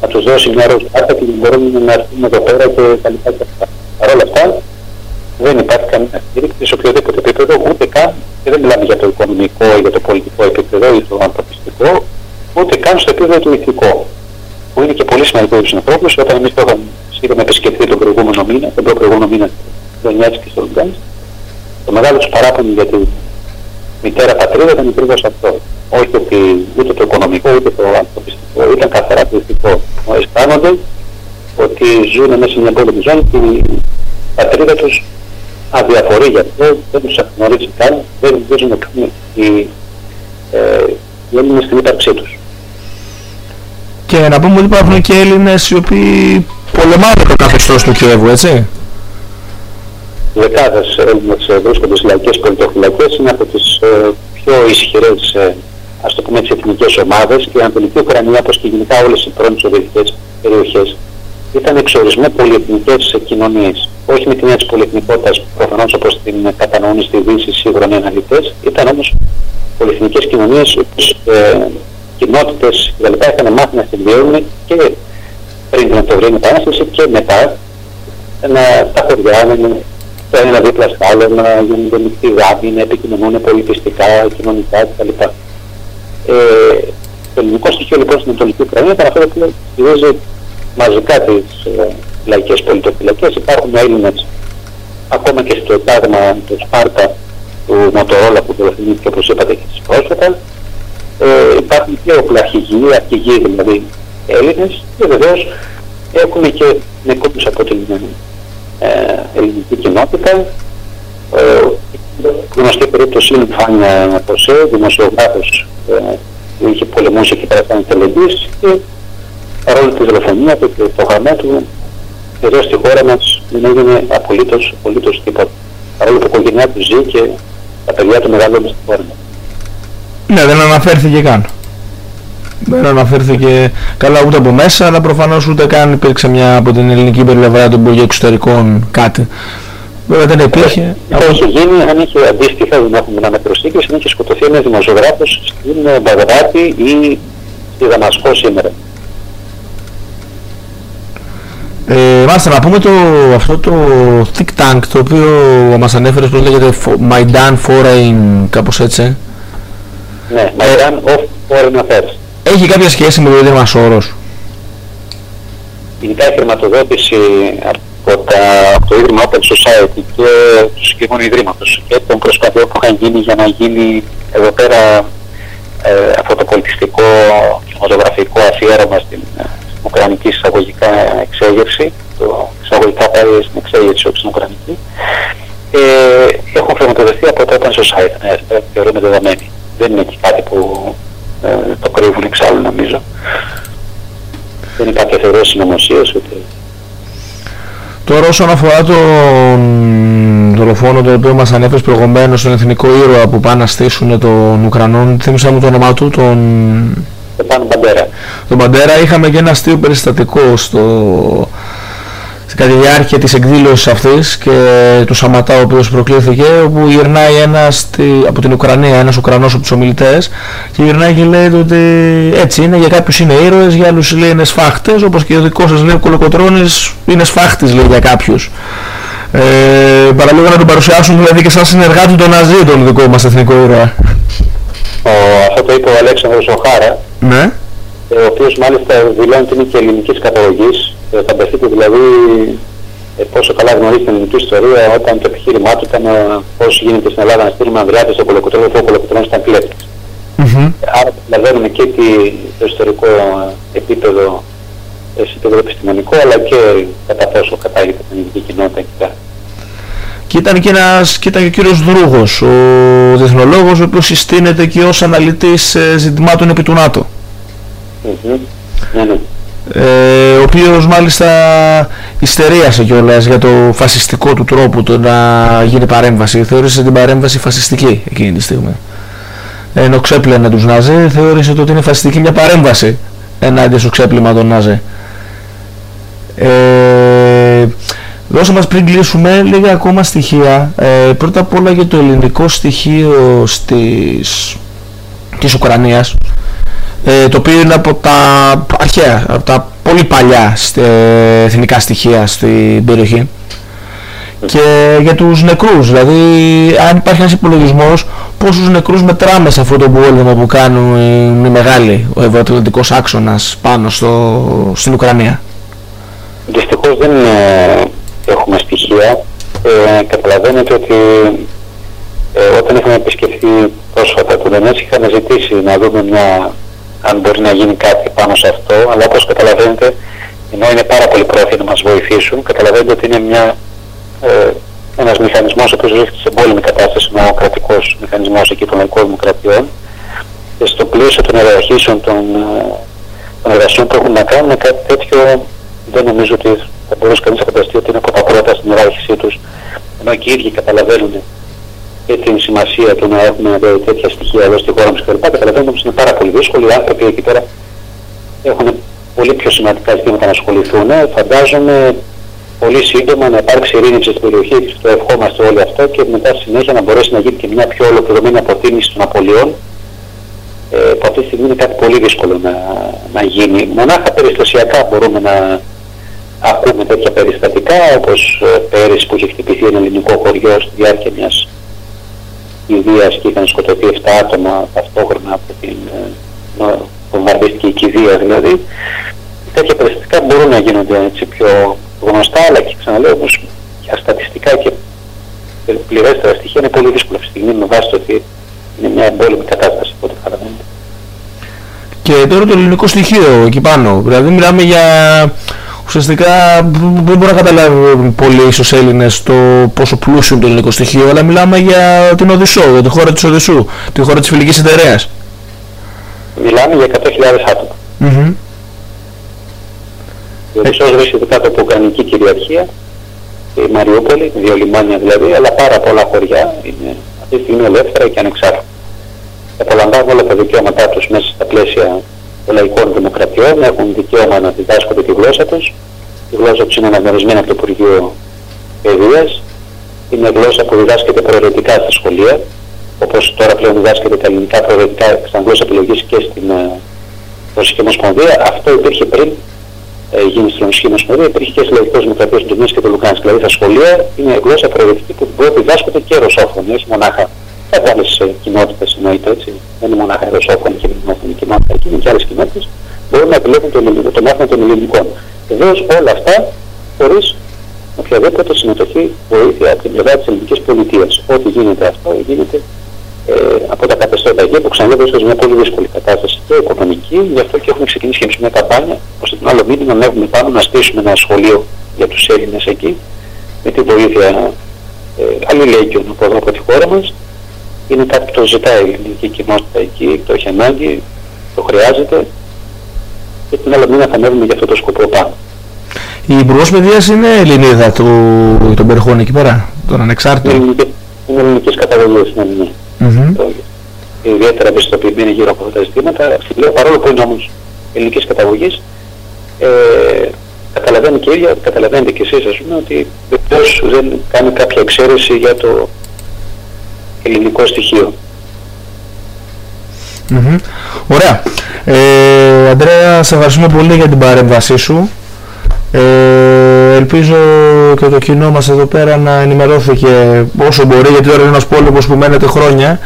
να τους δώσει μια ροζ κάρτα και μπορούν να έρθουν εδώ πέρα και τα λοιπά και αυτά. Παρ' όλα αυτά δεν υπάρχει καμία στήριξη σε οποιοδήποτε επίπεδο, ούτε καν, και δεν μιλάμε για το οικονομικό ή για το πολιτικό επίπεδο ή το ανθρωπιστικό, ούτε καν στο επίπεδο του ηθικό. Που είναι και πολύ σημαντικό για τους ανθρώπους, όταν εμείς το είχαμε επισκεφθεί τον προηγούμενο μήνα, τον προηγούμενο μήνα στο Νιάτση και στο Λουγκάνσκ, το μεγάλο τους παράπονο για τη μητέρα πατρίδα ήταν ακριβώς αυτό. Όχι ότι ούτε το οικονομικό ούτε το ανθρωπιστικό, ήταν καθαρά το ηθικό. Αισθάνονται ότι ζουν μέσα σε μια πόλεμη ζώνη και η πατρίδα τους αδιαφορεί για αυτό, δεν τους αναγνωρίζει καν, δεν γνωρίζουν καν οι, ε, οι Έλληνες στην ύπαρξή τους. Και να πούμε ότι υπάρχουν και Έλληνες οι οποίοι πολεμάνε το καθεστώς του Κιέβου, έτσι. Δεκάδες Έλληνες βρίσκονται στις λαϊκές πολιτοφυλακές, είναι από τις ε, πιο ισχυρές ε, ας το πούμε τις εθνικές ομάδες και η Ανατολική Ουκρανία όπως και γενικά όλες οι πρώην σοβιετικές περιοχές ήταν εξορισμό πολυεθνικές κοινωνίες. Όχι με την έννοια της πολυεθνικότητας προφανώς όπως την κατανοούν στη Δύση σύγχρονοι αναλυτές, ήταν όμως πολυεθνικές κοινωνίες όπως ε, κοινότητες κτλ. είχαν μάθει να συμβιώνουν και πριν την Οκτωβρινή Επανάσταση και μετά να τα χωριά να είναι το ένα δίπλα στο άλλο, να γίνονται μεικτοί γάμοι, να επικοινωνούν πολιτιστικά, κοινωνικά κτλ. Ε, το ελληνικό στοιχείο λοιπόν στην Ανατολική Ουκρανία ήταν αυτό που στηρίζει μαζικά τις ε, λαϊκές πολιτοφυλακές. Υπάρχουν Έλληνες ακόμα και στο τάγμα του Σπάρτα του Μοτορόλα που δολοφονήθηκε όπως είπατε και τις πρόσφατα ε, υπάρχουν και οπλαρχηγοί, αρχηγοί δηλαδή Έλληνες και βεβαίως έχουμε και νεκρούς από την ε, ελληνική κοινότητα. Ε, γνωστή περίπτωση είναι Φάνια Ποσέ, δημοσιογράφος ε, που είχε πολεμούσει και πέρα σαν τελεγής και παρόλο τη δολοφονία του και το γραμμά του εδώ στη χώρα μας δεν έγινε απολύτως, απολύτως τίποτα. Παρόλο που η οικογένειά του ζει και τα παιδιά του μεγαλώνουν στη χώρα μας. Ναι, δεν αναφέρθηκε καν. Δεν αναφέρθηκε καλά ούτε από μέσα, αλλά προφανώς ούτε καν υπήρξε μια από την ελληνική πλευρά των Υπουργείων Εξωτερικών κάτι. Βέβαια δεν υπήρχε. Αυτό είχε γίνει, αν είχε αντίστοιχα, δεν έχουμε να μετροσύγκριση, αν είχε σκοτωθεί ένας δημοσιογράφος στην Μπαγδάτη ή στη Δαμασκό σήμερα. Ε, μάλιστα να πούμε το, αυτό το think tank το οποίο μας ανέφερες που λέγεται Maidan Foreign κάπως έτσι. Ναι, Maidan of Foreign Affairs. Έχει κάποια σχέση με το ίδιο μας όρος. Ειδικά η χρηματοδότηση από, τα, από το Ίδρυμα Open Society και του συγκεκριμένου Ιδρύματος και των προσπαθειών που είχαν γίνει για να γίνει εδώ πέρα ε, αυτό το πολιτιστικό κινηματογραφικό αφιέρωμα στην, ε, στην Ουκρανική εισαγωγικά εξέγερση, το εισαγωγικά πάει στην εξέγερση όχι στην Ουκρανική, ε, έχουν χρηματοδοτηθεί από το Open Society, ναι, θεωρούμε δεδομένη. Δεν είναι και κάτι που ε, το κρύβουν εξάλλου νομίζω. Δεν υπάρχει θεωρώ συνωμοσίες ούτε... Τώρα όσον αφορά τον δολοφόνο το οποίο μας ανέφερες προηγουμένως τον εθνικό ήρωα που πάνε να στήσουν τον Ουκρανών θύμισα μου το όνομά του τον... Τον Μπαντέρα. Τον Μπαντέρα είχαμε και ένα αστείο περιστατικό στο κατά τη διάρκεια της εκδήλωσης αυτής και του Σαματά ο οποίος προκλήθηκε όπου γυρνάει ένας από την Ουκρανία, ένας Ουκρανός από τους ομιλητές και γυρνάει και λέει ότι έτσι είναι, για κάποιους είναι ήρωες, για άλλους λέει είναι σφάχτες όπως και ο δικός σας λέει ο Κολοκοτρώνης είναι σφάχτης λέει για κάποιους. Ε, παραλίγο να τον παρουσιάσουν δηλαδή και σαν συνεργάτη των Ναζί τον δικό μας εθνικό ήρωα. Ο, αυτό το είπε ο Αλέξανδρος Οχάρα, ναι. ο οποίος μάλιστα δηλώνει ότι είναι και ελληνικής καταγωγής ε, φανταστείτε δηλαδή ε, πόσο καλά γνωρίζει την ελληνική ιστορία όταν το επιχείρημά του ήταν ε, πώς γίνεται στην Ελλάδα να στείλουμε Ανδριάτες στο κολοκοτρόνο αφού ο κολοκοτρόνος ήταν κλέπτης. Mm-hmm. Άρα καταλαβαίνουμε και το ιστορικό ε, επίπεδο ε, σε επίπεδο επιστημονικό αλλά και κατά πόσο κατάγεται την ελληνική κοινότητα εκεί πέρα. Και ήταν και, ένας, και, ήταν και ο κύριος Δρούγος, ο διεθνολόγος ο οποίος συστήνεται και ως αναλυτής ζητημάτων επί του ΝΑΤΟ. Mm-hmm. Ναι, ναι ε, ο οποίος μάλιστα ιστερίασε κιόλας για το φασιστικό του τρόπο το να γίνει παρέμβαση. Θεώρησε την παρέμβαση φασιστική εκείνη τη στιγμή. Ενώ ξέπλαινε τους Ναζί, θεώρησε ότι είναι φασιστική μια παρέμβαση ενάντια στο ξέπλυμα των Ναζί. Ε, δώσε μας πριν κλείσουμε λίγα ακόμα στοιχεία. Ε, πρώτα απ' όλα για το ελληνικό στοιχείο στις, της Ουκρανίας ε, το οποίο είναι από τα αρχαία, από τα πολύ παλιά εθνικά στοιχεία στην περιοχή και για τους νεκρούς, δηλαδή αν υπάρχει ένας υπολογισμός πόσους νεκρούς μετράμε σε αυτό το πόλεμο που κάνουν οι μεγάλοι, ο ευρωατλαντικός άξονας πάνω στο, στην Ουκρανία; Δυστυχώς δεν ε, έχουμε στοιχεία. Ε, καταλαβαίνετε ότι ε, όταν είχαμε επισκεφθεί πρόσφατα το Δενές είχαμε ζητήσει να δούμε μια αν μπορεί να γίνει κάτι πάνω σε αυτό, αλλά όπως καταλαβαίνετε, ενώ είναι πάρα πολύ πρόθυμοι να μας βοηθήσουν, καταλαβαίνετε ότι είναι μια, ε, ένας μηχανισμός ο οποίος βρίσκεται σε πόλεμη κατάσταση, ο κρατικός μηχανισμός εκεί των λαϊκών δημοκρατιών και στο πλαίσιο των ιεραρχήσεων των, ε, των εργασιών που έχουν να κάνουν κάτι τέτοιο δεν νομίζω ότι θα μπορούσε κανείς να φανταστεί ότι είναι από τα πρώτα στην ιεράρχησή τους ενώ και οι ίδιοι καταλαβαίνουν και την σημασία του να έχουμε τέτοια στοιχεία εδώ στη χώρα μας κλπ. Καταλαβαίνουμε ότι είναι πάρα πολύ δύσκολο. Οι άνθρωποι εκεί πέρα έχουν πολύ πιο σημαντικά ζητήματα να ασχοληθούν. Φαντάζομαι πολύ σύντομα να υπάρξει ειρήνευση στην περιοχή και το ευχόμαστε όλοι αυτό και μετά συνέχεια να μπορέσει να γίνει και μια πιο ολοκληρωμένη αποτίμηση των απολειών ε, που αυτή τη στιγμή είναι κάτι πολύ δύσκολο να, να γίνει. Μονάχα περιστασιακά μπορούμε να ακούμε τέτοια περιστατικά όπως ε, πέρυσι που είχε χτυπηθεί ένα ελληνικό χωριό στη διάρκεια μιας κηδείας και είχαν σκοτωθεί 7 άτομα ταυτόχρονα από την ε, βομβαρδίστηκε η κηδεία δηλαδή. Τέτοια περιστατικά μπορούν να γίνονται έτσι πιο γνωστά, αλλά και ξαναλέω όμως για στατιστικά και πληρέστερα στοιχεία είναι πολύ δύσκολο αυτή τη στιγμή με βάση το ότι είναι μια εμπόλεμη κατάσταση από ό,τι καταλαβαίνετε. Και τώρα το ελληνικό στοιχείο εκεί πάνω. Δηλαδή μιλάμε για ουσιαστικά δεν μπορώ να καταλάβω πολύ ίσως Έλληνες το πόσο πλούσιο είναι το ελληνικό στοιχείο, αλλά μιλάμε για την Οδυσσό, για τη χώρα της Οδυσσού, τη χώρα της φιλικής εταιρείας. Μιλάμε για 100.000 άτομα. Mm-hmm. Η Οδυσσός βρίσκεται κάτω από ουκρανική κυριαρχία, η Μαριούπολη, δύο λιμάνια δηλαδή, αλλά πάρα πολλά χωριά είναι αυτή τη στιγμή ελεύθερα και ανεξάρτητα. Απολαμβάνουν όλα τα δικαιώματά τους μέσα στα πλαίσια των λαϊκών δημοκρατιών, έχουν δικαίωμα να διδάσκονται τη γλώσσα τους. Η γλώσσα τους είναι αναγνωρισμένη από το Υπουργείο Παιδείας. Είναι γλώσσα που διδάσκεται προαιρετικά στα σχολεία, όπως τώρα πλέον διδάσκεται τα ελληνικά προαιρετικά σαν γλώσσα επιλογής και στην ε, Ρωσική Ομοσπονδία. Αυτό υπήρχε πριν ε, γίνει στην Ρωσική Ομοσπονδία, υπήρχε και στις λαϊκές δημοκρατίες του Ντομίνης και του Λουκάνσκ. Δηλαδή στα σχολεία είναι γλώσσα προαιρετική που μπορεί να διδάσκονται και ρωσόφωνοι, όχι μονάχα από άλλες ε, κοινότητες εννοείται έτσι, δεν είναι μονάχα αεροσόφωνη και ελληνόφωνη κοινότητα, εκεί είναι και άλλες κοινότητες, μπορούν να επιλέγουν το, ελληνικό, το μάθημα των ελληνικών. Βεβαίως όλα αυτά χωρίς οποιαδήποτε συμμετοχή βοήθεια από την πλευρά της ελληνικής πολιτείας. Ό,τι γίνεται αυτό γίνεται ε, από τα καθεστώτα εκεί που ξαναλέω βρίσκονται σε μια πολύ δύσκολη κατάσταση και οικονομική, γι' αυτό και έχουμε ξεκινήσει και μια καμπάνια ώστε τον άλλο μήνυμα να ανέβουμε πάνω να στήσουμε ένα σχολείο για τους Έλληνες εκεί με την βοήθεια ε, αλληλέγγυων από εδώ από τη χώρα μας είναι κάτι που το ζητάει η ελληνική κοινότητα εκεί, το έχει ανάγκη, το χρειάζεται και την άλλη μήνα θα ανέβουμε για αυτό το σκοπό πάνω. Η Υπουργός Παιδείας είναι Ελληνίδα του, των περιχών εκεί πέρα, τον ανεξάρτητο. Είναι, ελληνική, είναι ελληνικής καταγωγής, ναι, ναι. Mm-hmm. Ιδιαίτερα ευαισθητοποιημένη γύρω από αυτά τα ζητήματα. Λέω παρόλο που είναι όμως ελληνικής καταγωγής, ε, καταλαβαίνει και η ίδια, καταλαβαίνετε και εσείς ας πούμε ότι βεβαίως δεν κάνει κάποια εξαίρεση για το ελληνικό στοιχείο. Mm-hmm. Ωραία. Ε, Αντρέα, σε ευχαριστούμε πολύ για την παρέμβασή σου. Ε, ελπίζω και το κοινό μας εδώ πέρα να ενημερώθηκε όσο μπορεί γιατί τώρα είναι ένας πόλεμος που μένεται χρόνια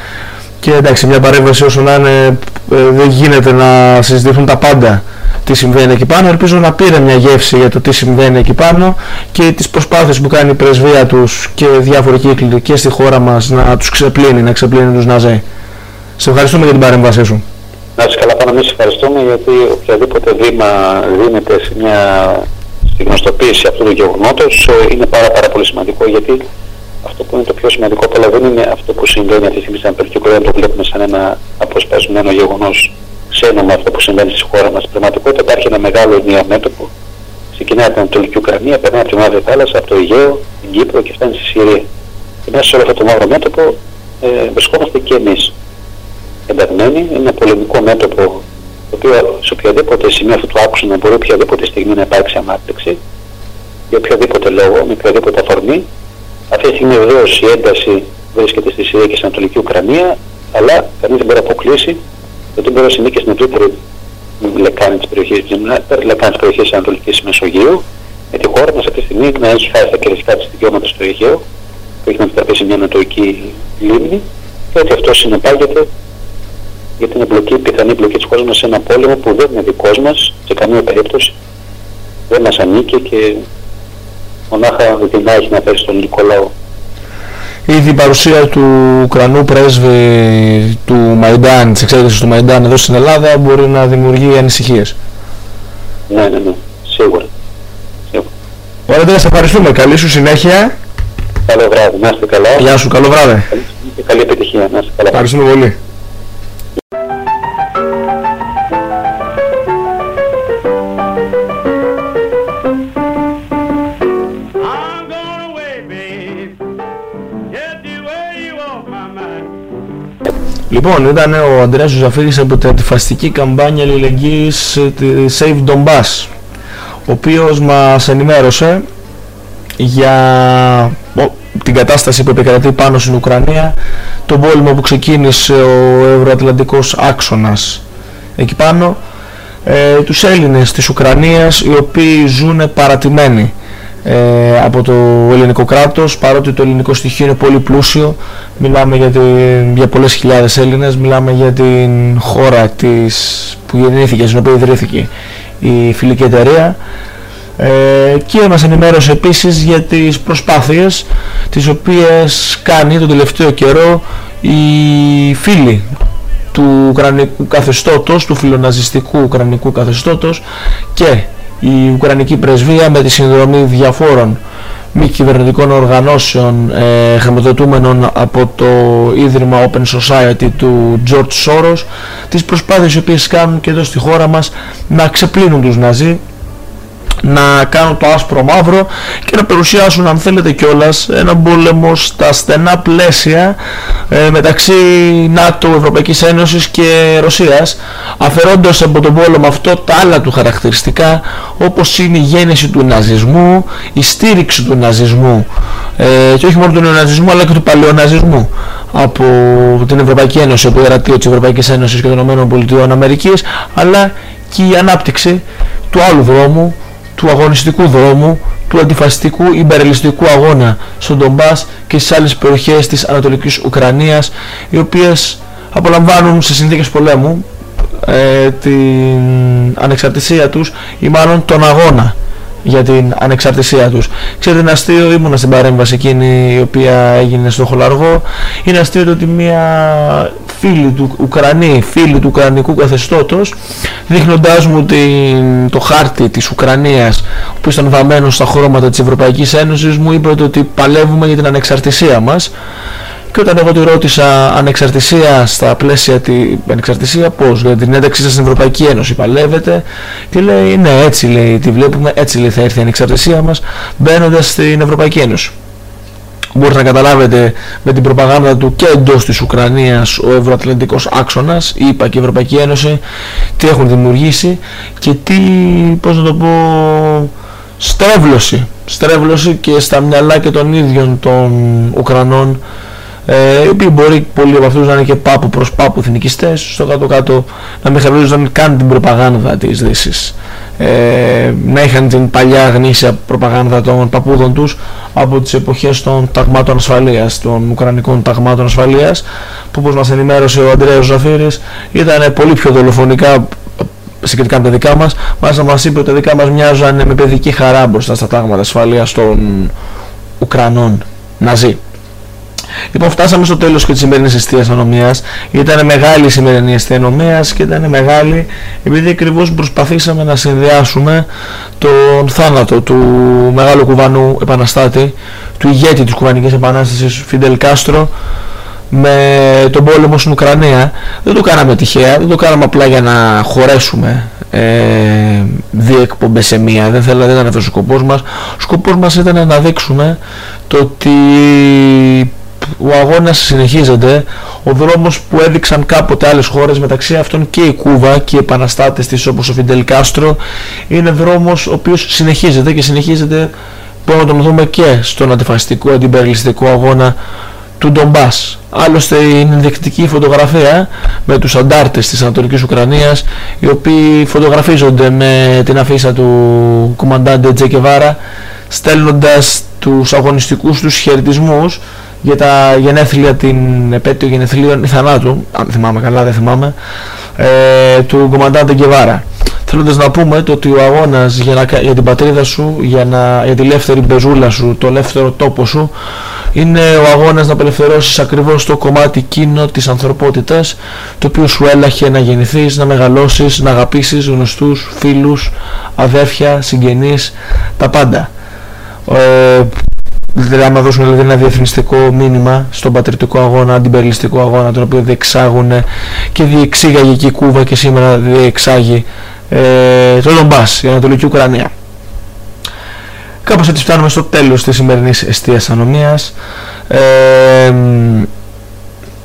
και εντάξει μια παρέμβαση όσο να είναι ε, δεν γίνεται να συζητηθούν τα πάντα τι συμβαίνει εκεί πάνω. Ελπίζω να πήρε μια γεύση για το τι συμβαίνει εκεί πάνω και τις προσπάθειες που κάνει η πρεσβεία τους και διάφοροι κύκλοι και στη χώρα μας να τους ξεπλύνει, να ξεπλύνει τους Ναζέ. Σε ευχαριστούμε για την παρέμβασή σου. Να σας καλά πάνω εμείς ευχαριστούμε γιατί οποιαδήποτε βήμα δίνεται σε μια στη γνωστοποίηση αυτού του γεγονότος ε, είναι πάρα, πάρα πολύ σημαντικό γιατί αυτό που είναι το πιο σημαντικό τώρα δεν είναι αυτό που συμβαίνει αυτή τη στιγμή στην Ανατολική Κορέα, το βλέπουμε σαν ένα αποσπασμένο γεγονός ξένο με αυτό που συμβαίνει στη χώρα μας. Στην πραγματικότητα υπάρχει ένα μεγάλο ενιαίο μέτωπο. Ξεκινάει από την Ανατολική Ουκρανία, περνάει από τη Μαύρη Θάλασσα, από το Αιγαίο, την Κύπρο και φτάνει στη Συρία. Και μέσα σε όλο αυτό το μαύρο μέτωπο ε, βρισκόμαστε και εμείς ενταγμένοι. Είναι ένα πολεμικό μέτωπο το οποίο σε οποιαδήποτε σημείο αυτού του άκουσου μπορεί οποιαδήποτε στιγμή να υπάρξει αμάρτηξη για οποιοδήποτε λόγο, με οποιαδήποτε αφορμή. Αυτή τη στιγμή βεβαίως η ένταση βρίσκεται στη Συρία και στην Ανατολική Ουκρανία, αλλά κανείς δεν μπορεί να αποκλείσει ότι μπορεί να συμβεί και στην ευρύτερη λεκάνη της περιοχής λεκάνης της περιοχής της Ανατολικής Μεσογείου, με τη χώρα μας αυτή τη στιγμή να έχει χάσει τα κυριαρχικά της δικαιώματα στο Αιγαίο, που έχει να μετατραπεί μια ανατολική λίμνη, και ότι αυτό συνεπάγεται για την εμπλοκή, πιθανή εμπλοκή της χώρας μας σε ένα πόλεμο που δεν είναι δικός μας σε καμία περίπτωση, δεν μας ανήκει και μονάχα δεινά έχει να φέρει στον ελληνικό λαό. Ήδη η παρουσία του Ουκρανού πρέσβη του Μαϊντάν, της εξέδωσης του Μαϊντάν εδώ στην Ελλάδα μπορεί να δημιουργεί ανησυχίες. Ναι, ναι, ναι, σίγουρα. σίγουρα. Ωραία, σε ευχαριστούμε. Καλή σου συνέχεια. Καλό βράδυ, να είστε καλά. Γεια σου, καλό βράδυ. Καλή, καλή επιτυχία, να είστε καλά. Ευχαριστούμε πολύ. Λοιπόν, ήταν ο Αντρέας Ζουζαφίδης από την αντιφαστική καμπάνια αλληλεγγύης της Save Donbass ο οποίος μας ενημέρωσε για την κατάσταση που επικρατεί πάνω στην Ουκρανία τον πόλεμο που ξεκίνησε ο Ευρωατλαντικός άξονας εκεί πάνω ε, τους Έλληνες της Ουκρανίας οι οποίοι ζουν παρατημένοι ε, από το ελληνικό κράτος παρότι το ελληνικό στοιχείο είναι πολύ πλούσιο μιλάμε για, την, για πολλές χιλιάδες Έλληνες μιλάμε για την χώρα της, που γεννήθηκε, στην οποία ιδρύθηκε η φιλική εταιρεία Ε, και μας ενημέρωσε επίσης για τις προσπάθειες τις οποίες κάνει τον τελευταίο καιρό οι φίλοι του ουκρανικού καθεστώτος, του φιλοναζιστικού ουκρανικού καθεστώτος και η Ουκρανική Πρεσβεία με τη συνδρομή διαφόρων μη κυβερνητικών οργανώσεων ε, χρηματοδοτούμενων από το Ίδρυμα Open Society του George Soros τις προσπάθειες οι οποίες κάνουν και εδώ στη χώρα μας να ξεπλύνουν τους Ναζί να κάνουν το άσπρο μαύρο και να παρουσιάσουν αν θέλετε κιόλας έναν πόλεμο στα στενά πλαίσια ε, μεταξύ ΝΑΤΟ, Ευρωπαϊκής Ένωσης και Ρωσίας αφαιρώντας από τον πόλεμο αυτό τα άλλα του χαρακτηριστικά όπως είναι η γέννηση του ναζισμού, η στήριξη του ναζισμού ε, και όχι μόνο του νεοναζισμού αλλά και του παλαιοναζισμού από την Ευρωπαϊκή Ένωση, από το Ερατείο της Ευρωπαϊκής Ένωσης και των ΗΠΑ αλλά και η ανάπτυξη του άλλου δρόμου του αγωνιστικού δρόμου, του αντιφασιστικού υπερελιστικού αγώνα στον Ντομπάς και στις άλλες περιοχές της Ανατολικής Ουκρανίας οι οποίες απολαμβάνουν σε συνθήκες πολέμου ε, την ανεξαρτησία τους ή μάλλον τον αγώνα για την ανεξαρτησία τους. Ξέρετε είναι αστείο, ήμουνα στην παρέμβαση εκείνη η οποία έγινε στο Χολαργό. Είναι αστείο ότι μια φίλη του Ουκρανή, φίλη του Ουκρανικού καθεστώτος, δείχνοντάς μου την, το χάρτη της Ουκρανίας που ήταν βαμμένο στα χρώματα της Ευρωπαϊκής Ένωσης, μου είπε ότι παλεύουμε για την ανεξαρτησία μας και όταν εγώ τη ρώτησα ανεξαρτησία στα πλαίσια τη ανεξαρτησία πώς, για την ένταξή σας στην Ευρωπαϊκή Ένωση παλεύετε και λέει ναι έτσι λέει, τη βλέπουμε, έτσι λέει θα έρθει η ανεξαρτησία μας μπαίνοντας στην Ευρωπαϊκή Ένωση. Μπορείτε να καταλάβετε με την προπαγάνδα του και εντός της Ουκρανίας ο Ευρωατλαντικός άξονας, η ΕΠΑ και η Ευρωπαϊκή Ένωση, τι έχουν δημιουργήσει και τι, πώς να το πω, στρέβλωση, στρέβλωση και στα μυαλά και των ίδιων των Ουκρανών ε, οι οποίοι μπορεί πολλοί από αυτούς να είναι και πάπου προς πάπου εθνικιστές, στο κάτω κάτω να μην χαρίζονταν καν την προπαγάνδα της Δύσης. Ε, να είχαν την παλιά γνήσια προπαγάνδα των παππούδων τους από τις εποχές των ταγμάτων ασφαλείας, των ουκρανικών ταγμάτων ασφαλείας που όπως μας ενημέρωσε ο Αντρέας Ζαφύρης ήταν πολύ πιο δολοφονικά συγκριτικά με τα δικά μας, μάλιστα μας είπε ότι τα δικά μας μοιάζαν με παιδική χαρά μπροστά στα τάγματα ασφαλείας των Ουκρανών Ναζί. Λοιπόν, φτάσαμε στο τέλος και της σημερινής εστίας ανομίας. Ήταν μεγάλη η σημερινή εστία ανομίας και ήταν μεγάλη επειδή ακριβώς προσπαθήσαμε να συνδυάσουμε τον θάνατο του μεγάλου κουβανού επαναστάτη, του ηγέτη της κουβανικής επανάστασης Φιντελ Κάστρο με τον πόλεμο στην Ουκρανία. Δεν το κάναμε τυχαία, δεν το κάναμε απλά για να χωρέσουμε ε, δύο εκπομπές σε μία. Δεν θέλαμε, δεν ήταν αυτός ο σκοπός μας. Ο σκοπός μας ήταν να δείξουμε το ότι ο αγώνας συνεχίζεται, ο δρόμος που έδειξαν κάποτε άλλες χώρες μεταξύ αυτών και η Κούβα και οι επαναστάτες της όπως ο Φιντελ Κάστρο είναι δρόμος ο οποίος συνεχίζεται και συνεχίζεται μπορούμε να τον δούμε και στον αντιφασιστικό αντιπεριλιστικό αγώνα του Ντομπάς. Άλλωστε είναι ενδεικτική φωτογραφία με τους αντάρτες της Ανατολικής Ουκρανίας οι οποίοι φωτογραφίζονται με την αφίσα του κουμαντάντε Τζεκεβάρα στέλνοντας τους αγωνιστικούς τους χαιρετισμούς για τα γενέθλια, την επέτειο γενεθλίων θανάτου, αν θυμάμαι καλά δεν θυμάμαι, ε, του Κομμαντάντε Γκεβάρα. Θέλοντας να πούμε το ότι ο αγώνας για, να, για την πατρίδα σου, για, να, για τη ελεύθερη μπεζούλα σου, το ελεύθερο τόπο σου, είναι ο αγώνας να απελευθερώσεις ακριβώς το κομμάτι εκείνο της ανθρωπότητας, το οποίο σου έλαχε να γεννηθείς, να μεγαλώσεις, να αγαπήσεις γνωστούς, φίλους, αδέρφια, συγγενείς, τα πάντα. Ε, δηλαδή άμα δώσουν δηλαδή, ένα διεθνιστικό μήνυμα στον πατριωτικό αγώνα, αντιπεριλιστικό αγώνα τον οποίο διεξάγουν και διεξήγαγε και η Κούβα και σήμερα διεξάγει ε, το Δομπάς, η Ανατολική Ουκρανία. Κάπως έτσι φτάνουμε στο τέλος της σημερινής εστίας ανομίας. Ε,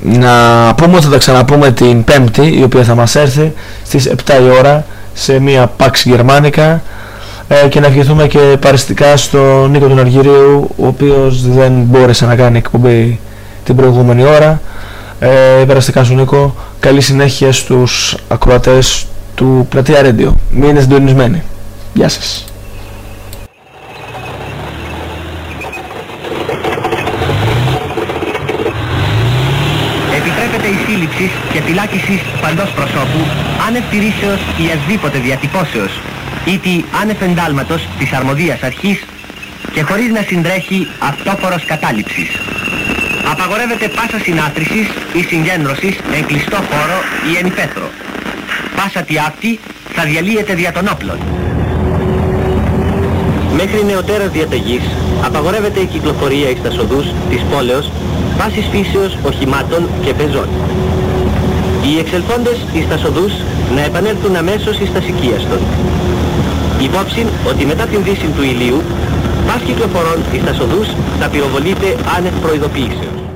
να πούμε ότι θα τα ξαναπούμε την Πέμπτη, η οποία θα μας έρθει στις 7 η ώρα σε μια Pax Γερμανικά ε, και να ευχηθούμε και παριστικά στον Νίκο του Αργυρίου ο οποίος δεν μπόρεσε να κάνει εκπομπή την προηγούμενη ώρα. Ε, παραστικά στον Νίκο. Καλή συνέχεια στους ακροατές του Πλατεία Radio μείνετε συντονισμένοι. Γεια σας. Επιτρέπεται η σύλληψη και φυλάκιση παντός προσώπου άνευ τηρήσεως ή ασδήποτε διατυπώσεως ή τη άνευ εντάλματος της αρμοδίας αρχής και χωρίς να συντρέχει αυτόφορος κατάληψης. Απαγορεύεται πάσα συνάθρησης ή συγκέντρωσης εν κλειστό χώρο ή εν υπαίθρο. Πάσα τι αυτή θα διαλύεται δια των όπλων. Μέχρι νεωτέρας διαταγής απαγορεύεται η κυκλοφορία εις τα σοδούς της πόλεως πάσης φύσεως οχημάτων και πεζών. Οι εξελθόντες εις τα σοδούς να επανέλθουν αμέσως εις τα σικίαστον. Υπόψη ότι μετά την δύση του ηλίου, πας κυκλοφορών εις τα σοδούς θα πυροβολείται άνευ προειδοποίησεως.